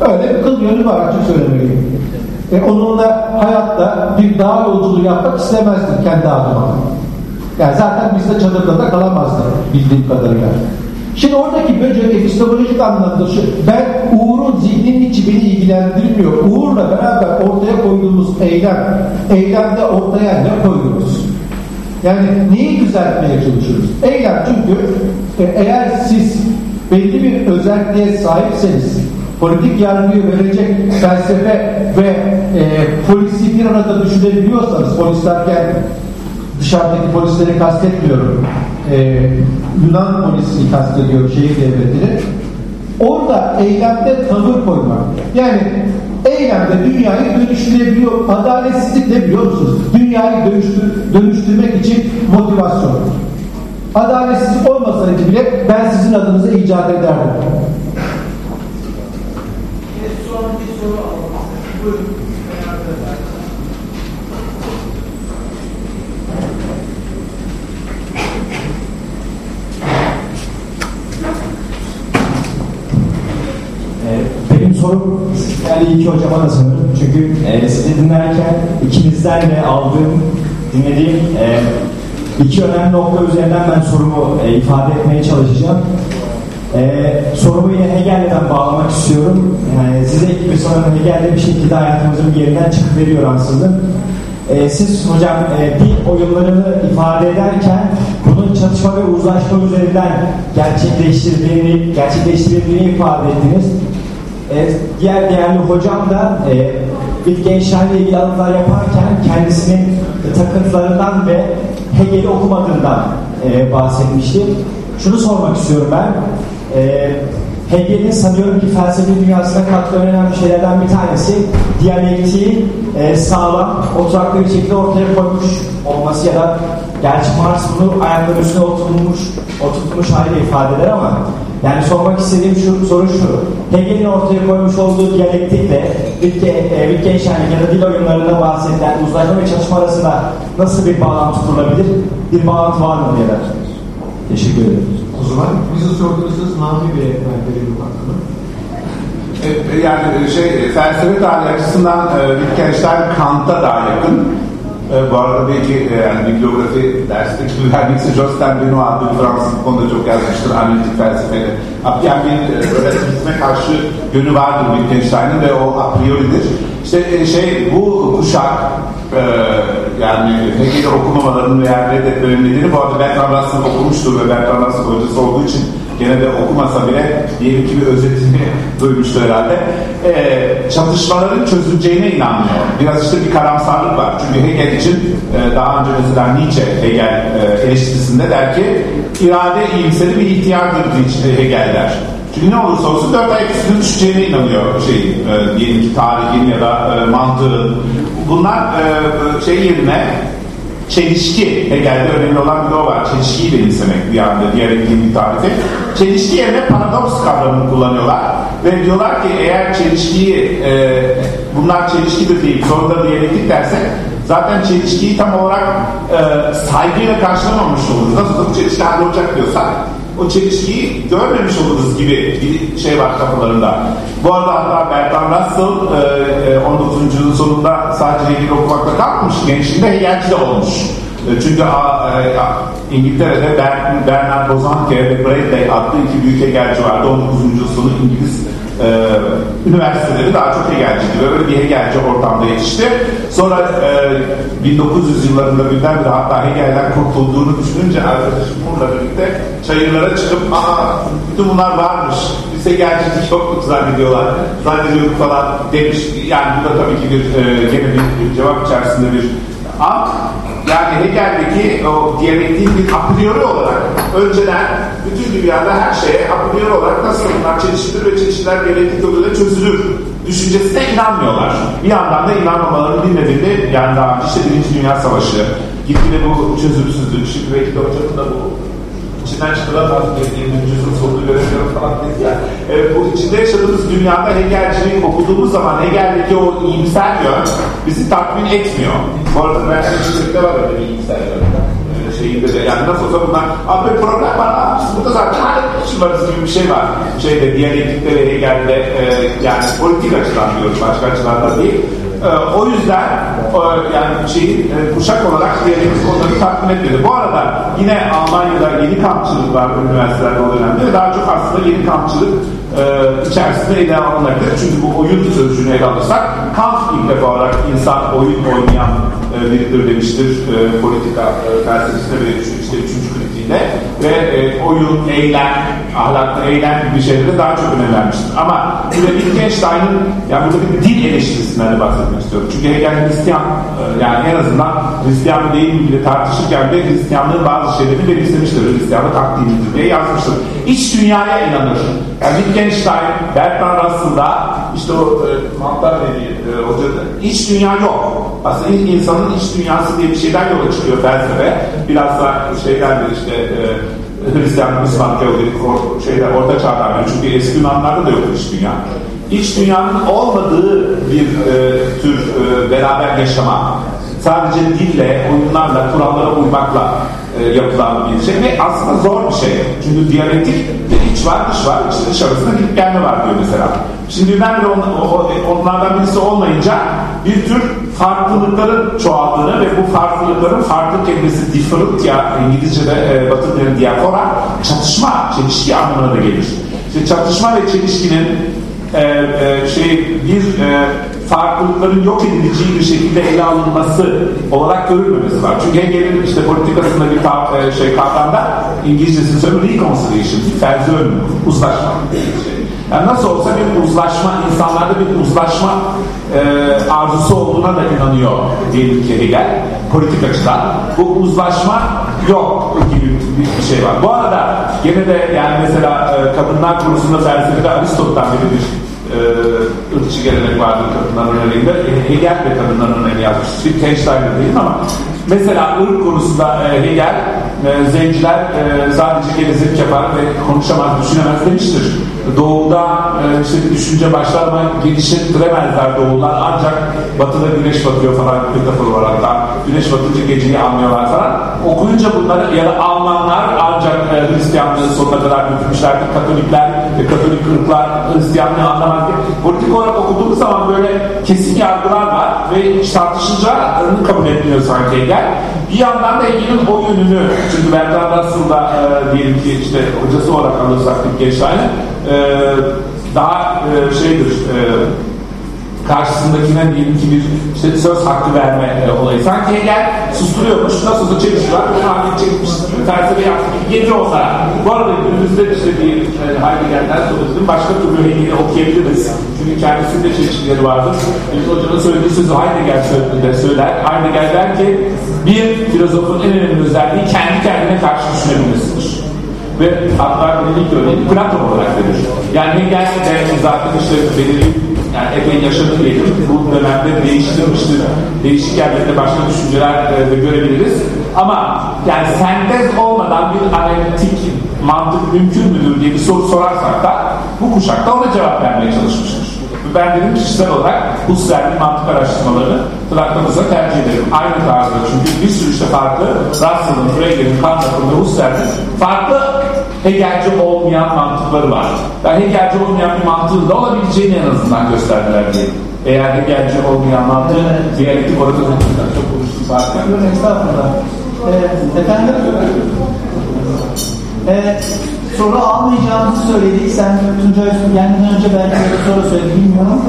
Öyle bir kıl yönü var açık söylemeliyim. E, onunla hayatta bir dağ yolculuğu yapmak istemezdim kendi adıma. Yani zaten biz de çadırda da kalamazdı bildiğim kadarıyla. Şimdi oradaki böcek epistemolojik anlamda şu, ben Uğur'un zihninin içi beni ilgilendirmiyor. Uğur'la beraber ortaya koyduğumuz eylem, eylemde ortaya ne koyuyoruz? Yani neyi düzeltmeye çalışıyoruz? Eylem çünkü e, eğer siz belli bir özelliğe sahipseniz politik yargıyı verecek felsefe ve e, polisi bir arada düşünebiliyorsanız polis derken dışarıdaki polisleri kastetmiyorum e, Yunan polisini kastediyorum şehir devletini orada eylemde tavır koymak yani eylemde dünyayı dönüştürebiliyor adaletsizlik ne biliyor musunuz? dünyayı dönüştür, dönüştürmek için motivasyon adaletsizlik olmasaydı bile ben sizin adınıza icat ederdim son alalım. Buyurun. Benim sorum yani iki hocama da sanırım. Çünkü e, sizi dinlerken ikinizden de aldığım, dinlediğim e, iki önemli nokta üzerinden ben sorumu e, ifade etmeye çalışacağım. E, sorumu yine Hegel'den bağlamak istiyorum. Yani size ilk bir sorum Hegel'de bir şekilde hayatımızın bir yerinden çıkıp veriyor aslında. E, siz hocam e, dil oyunlarını ifade ederken bunun çatışma ve uzlaşma üzerinden gerçekleştirdiğini, gerçekleştirildiğini ifade ettiniz. E, diğer değerli hocam da e, Wittgenstein'le ilgili alımlar yaparken kendisinin takıntılarından ve Hegel'i okumadığından e, bahsetmişti. Şunu sormak istiyorum ben. E, Hegel'in sanıyorum ki felsefe dünyasına kattığı önemli şeylerden bir tanesi diyalektiği e, sağlam, oturaklı bir şekilde ortaya koymuş olması ya da gerçi Marx bunu ayakları üstüne oturmuş, oturtmuş haliyle ifade eder ama yani sormak istediğim şu, soru şu. Hegel'in ortaya koymuş olduğu diyalektikle Wittgenstein'in ya da dil oyunlarında bahsedilen uzlaşma ve çalışma arasında nasıl bir bağlantı kurulabilir? Bir bağlantı var mı diye Teşekkür ederim. O zaman bizi sorduğunuz Nami Bey'e verelim hakkını. E, yani şey felsefe tarihi açısından e, Wittgenstein Kant'a daha yakın. E, bu arada belki e, yani bibliografi dersi gibi vermekse Josten Benoit adlı bir Fransız konuda çok yazmıştır analitik felsefede. Yani bir e, gitme karşı yönü vardır Wittgenstein'in ve o a prioridir. İşte e, şey bu kuşak e, yani Hegel'i okumamalarının veya reddetmelerinin nedeni bu arada Bertrand Russell okumuştur ve Bertrand Russell hocası olduğu için gene de okumasa bile diyelim ki bir özetini duymuştur herhalde. Ee, çatışmaların çözüleceğine inanmıyor. Biraz işte bir karamsarlık var. Çünkü Hegel için e, daha önce mesela Nietzsche Hegel e, eleştirisinde der ki irade iyimseri bir ihtiyardır Hegel der. Çünkü ne olursa olsun dört ayak üstüne düşeceğine inanıyor şey, e, diyelim ki tarihin ya da e, mantığın. Bunlar e, şey yerine çelişki Hegel'de önemli olan bir de o var. Çelişkiyi benimsemek bir anda diğer bir tarifi. Çelişki yerine paradoks kavramını kullanıyorlar. Ve diyorlar ki eğer çelişkiyi e, bunlar çelişkidir deyip sonunda diyalektik dersek zaten çelişkiyi tam olarak e, saygıyla karşılamamış oluruz. Nasıl bu çelişki olacak diyorsak o çelişkiyi görmemiş oluruz gibi bir şey var kafalarında. Bu arada hatta Bertrand Russell e, 19. E, yüzyılın sonunda sadece Hegel okumakla kalmamış. Gençliğinde Hegelci de olmuş. E, çünkü e, İngiltere'de Ber- Bernard Bozanke ve Bradley adlı iki büyük hegelci vardı. 19. yüzyıl sonu İngiliz e, üniversiteleri daha çok Hegelciydi böyle bir Hegelci ortamda yetişti. Sonra e, 1900 yıllarında birdenbire hatta Hegel'den kurtulduğunu düşününce arkadaşım Mur'la birlikte çayırlara çıkıp aa bütün bunlar varmış. Biz Hegelcilik yokluk zannediyorlar. Zannediyorduk falan demiş. Yani bu da tabii ki bir e, gene bir, bir cevap içerisinde bir an yani Hegel'deki o diyalektiğin bir a priori olarak önceden bütün dünyada her şeye a priori olarak nasıl bunlar çelişkidir ve çelişkiler diyalektik yoluyla çözülür düşüncesine inanmıyorlar. Bir yandan da inanmamalarının bir nedeni yani daha işte Birinci Dünya Savaşı gitgide bu çözümsüzlük şimdi belki de hocanın bu içinden 20. yüzyıl sonunu göremiyorum falan dedi ya. E, bu içinde yaşadığımız dünyada Hegelciliği okuduğumuz zaman Hegel'deki o iyimser yön bizi tatmin etmiyor. Bu arada Merkezcilikte var öyle bir iyimser yön. Şeyinde de yani nasıl olsa bunlar abi bir problem var abi burada zaten halletmişim varız gibi bir şey var. Şeyde diyalektikte ve Hegel'de e, yani politik açıdan diyoruz başka açılardan değil. E, o yüzden e, yani şeyi e, kuşak olarak diyalektik onları tatmin etmedi. Bu arada yine Almanya'da yeni kampçılık var üniversitelerde o dönemde daha çok aslında yeni kampçılık e, içerisinde ele alınabilir. Çünkü bu oyun sözcüğünü ele alırsak Kant ilk defa olarak insan oyun oynayan e, biridir demiştir e, politika e, felsefesinde ve işte üçüncü kritiğinde ve e, oyun, eylem, ahlaklı eylem gibi şeylere daha çok önem vermiştir. Ama burada Wittgenstein'ın yani burada bir dil eleştirisinden de bahsetmek istiyorum. Çünkü Hegel Hristiyan e, yani en azından Hristiyan mı değil mi bile tartışırken de Hristiyanlığın bazı şeylerini benimsemiştir. Hristiyanlık hak dinidir diye yazmıştır. İç dünyaya inanır. Yani Wittgenstein, Bertrand Russell'da işte o e, Mantar dediği e, hoca iç dünya yok. Aslında insanın iç dünyası diye bir şeyden yola çıkıyor felsefe. Biraz da şeyden işte e, Hristiyan, Müslüman teorik şeyler orta beri. Çünkü eski Yunanlarda da yok iç dünya. İç dünyanın olmadığı bir e, tür e, beraber yaşama, sadece dille, oyunlarla, kurallara uymakla e, yapılan bir şey ve aslında zor bir şey. Çünkü diyalektik bir iç var, dış var, iç dış arasında gidip gelme var diyor mesela. Şimdi birdenbire on, o, onlardan birisi olmayınca bir tür farklılıkların çoğaldığını ve bu farklılıkların farklı kelimesi different ya İngilizce'de e, batı diafora çatışma, çelişki anlamına da gelir. İşte çatışma ve çelişkinin e, e, şey bir e, farklılıkların yok edileceği bir şekilde ele alınması olarak görülmemesi var. Çünkü Hegel'in işte politikasında bir ta, e, şey kavramda İngilizcesi söylüyor reconciliation, terzön, uzlaşma şey. Yani nasıl olsa bir uzlaşma, insanlarda bir uzlaşma e, arzusu olduğuna da inanıyor diyelim ki Hegel, politik açıdan. Bu uzlaşma yok gibi bir şey var. Bu arada gene de yani mesela e, kadınlar konusunda felsefede Aristotel'dan beri bir e, ırkçı gelenek vardır kadınların örneğinde. E, Hegel de kadınların örneğini yazmış. Wittgenstein'de değil ama mesela ırk konusunda e, Hegel e, zenciler e, sadece gerizek yapar ve konuşamaz, düşünemez demiştir. Doğuda e, işte düşünce başlar ama geliştiremezler doğular ancak batıda güneş batıyor falan metafor var hatta güneş batınca geceyi anlıyorlar falan. Okuyunca bunları ya da Almanlar ancak e, Hristiyanlığı sonuna kadar götürmüşlerdi. Katolikler, Katolik ırklar Hristiyanlığı anlamaz diye. Politik olarak okuduğumuz zaman böyle kesin yargılar var ve tartışılacağını kabul etmiyor sanki Hegel. Bir yandan da Hegel'in o yönünü, çünkü Bertrand Russell'da e, diyelim ki işte hocası olarak alırsak Wittgenstein'i e, daha e, şeydir, e, karşısındakine diyelim ki bir işte söz hakkı verme e, olayı. Sanki Hegel susturuyormuş, nasıl olsa çelişkiler, bunu halledecekmiş, felsefe yaptık, gece onlara. Bu arada günümüzde işte bir e, Heidegger'den sonra başka türlü Hegel'i okuyabiliriz. Çünkü kendisinde çelişkileri vardır. Biz hocanın söylediği sözü Heidegger de söyler. Heidegger der ki bir filozofun en önemli özelliği kendi kendine karşı düşünebilmesidir ve hatta ilk örneği Platon olarak verir. Yani Hegel de zaten işte belirli yani epey yaşadığı diyelim. Bu dönemde değiştirmiştir. Değişik yerlerde başka düşünceler e, de görebiliriz. Ama yani sentez olmadan bir analitik mantık mümkün müdür diye bir soru sorarsak da bu kuşakta ona cevap vermeye çalışmıştır. Ben dedim kişisel olarak Husserl'in mantık araştırmalarını Platon'uza tercih ederim. Aynı tarzda çünkü bir sürü işte farklı Russell'ın, Frege'nin, Kant'ın ve Husserl'in farklı Hegelci olmayan mantıkları var. Ben Hegelci olmayan bir mantığın da olabileceğini en azından gösterdiler diye. Eğer Hegelci olmayan mantığı diyalektik orada çok konuştuk zaten. Estağfurullah. Ee, efendim? Ee, soru almayacağımızı söyledik. Sen Tuncay gelmeden önce belki bir soru söyledi bilmiyorum.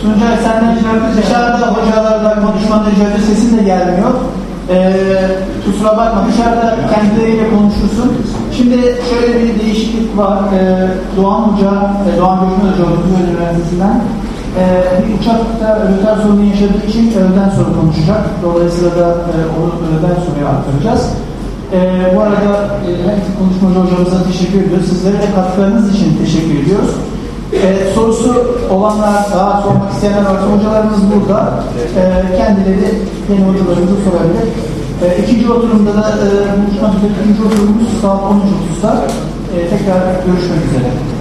Tuncay senden dışarıda hocalarla konuşmanın dışarıda sesin de gelmiyor. Ee, kusura bakma dışarıda kendileriyle konuşursun. Şimdi şöyle bir değişiklik var. Ee, Doğan Hoca, e, Doğan Gökmen Hoca Hukuk Üniversitesi'nden e, bir uçakta rötar sorunu yaşadığı için öğleden sonra konuşacak. Dolayısıyla da e, onu öğleden sonra aktaracağız. E, bu arada e, her iki konuşmacı hocamıza teşekkür ediyoruz. Sizlere de katkılarınız için teşekkür ediyoruz. E, sorusu olanlar, daha sormak isteyenler varsa hocalarımız burada. E, kendileri yeni hocalarımızı sorabilir. E, ikinci oturumda da e, buluşmak üzere ikinci oturumumuz saat 13.30'da. E, tekrar görüşmek üzere.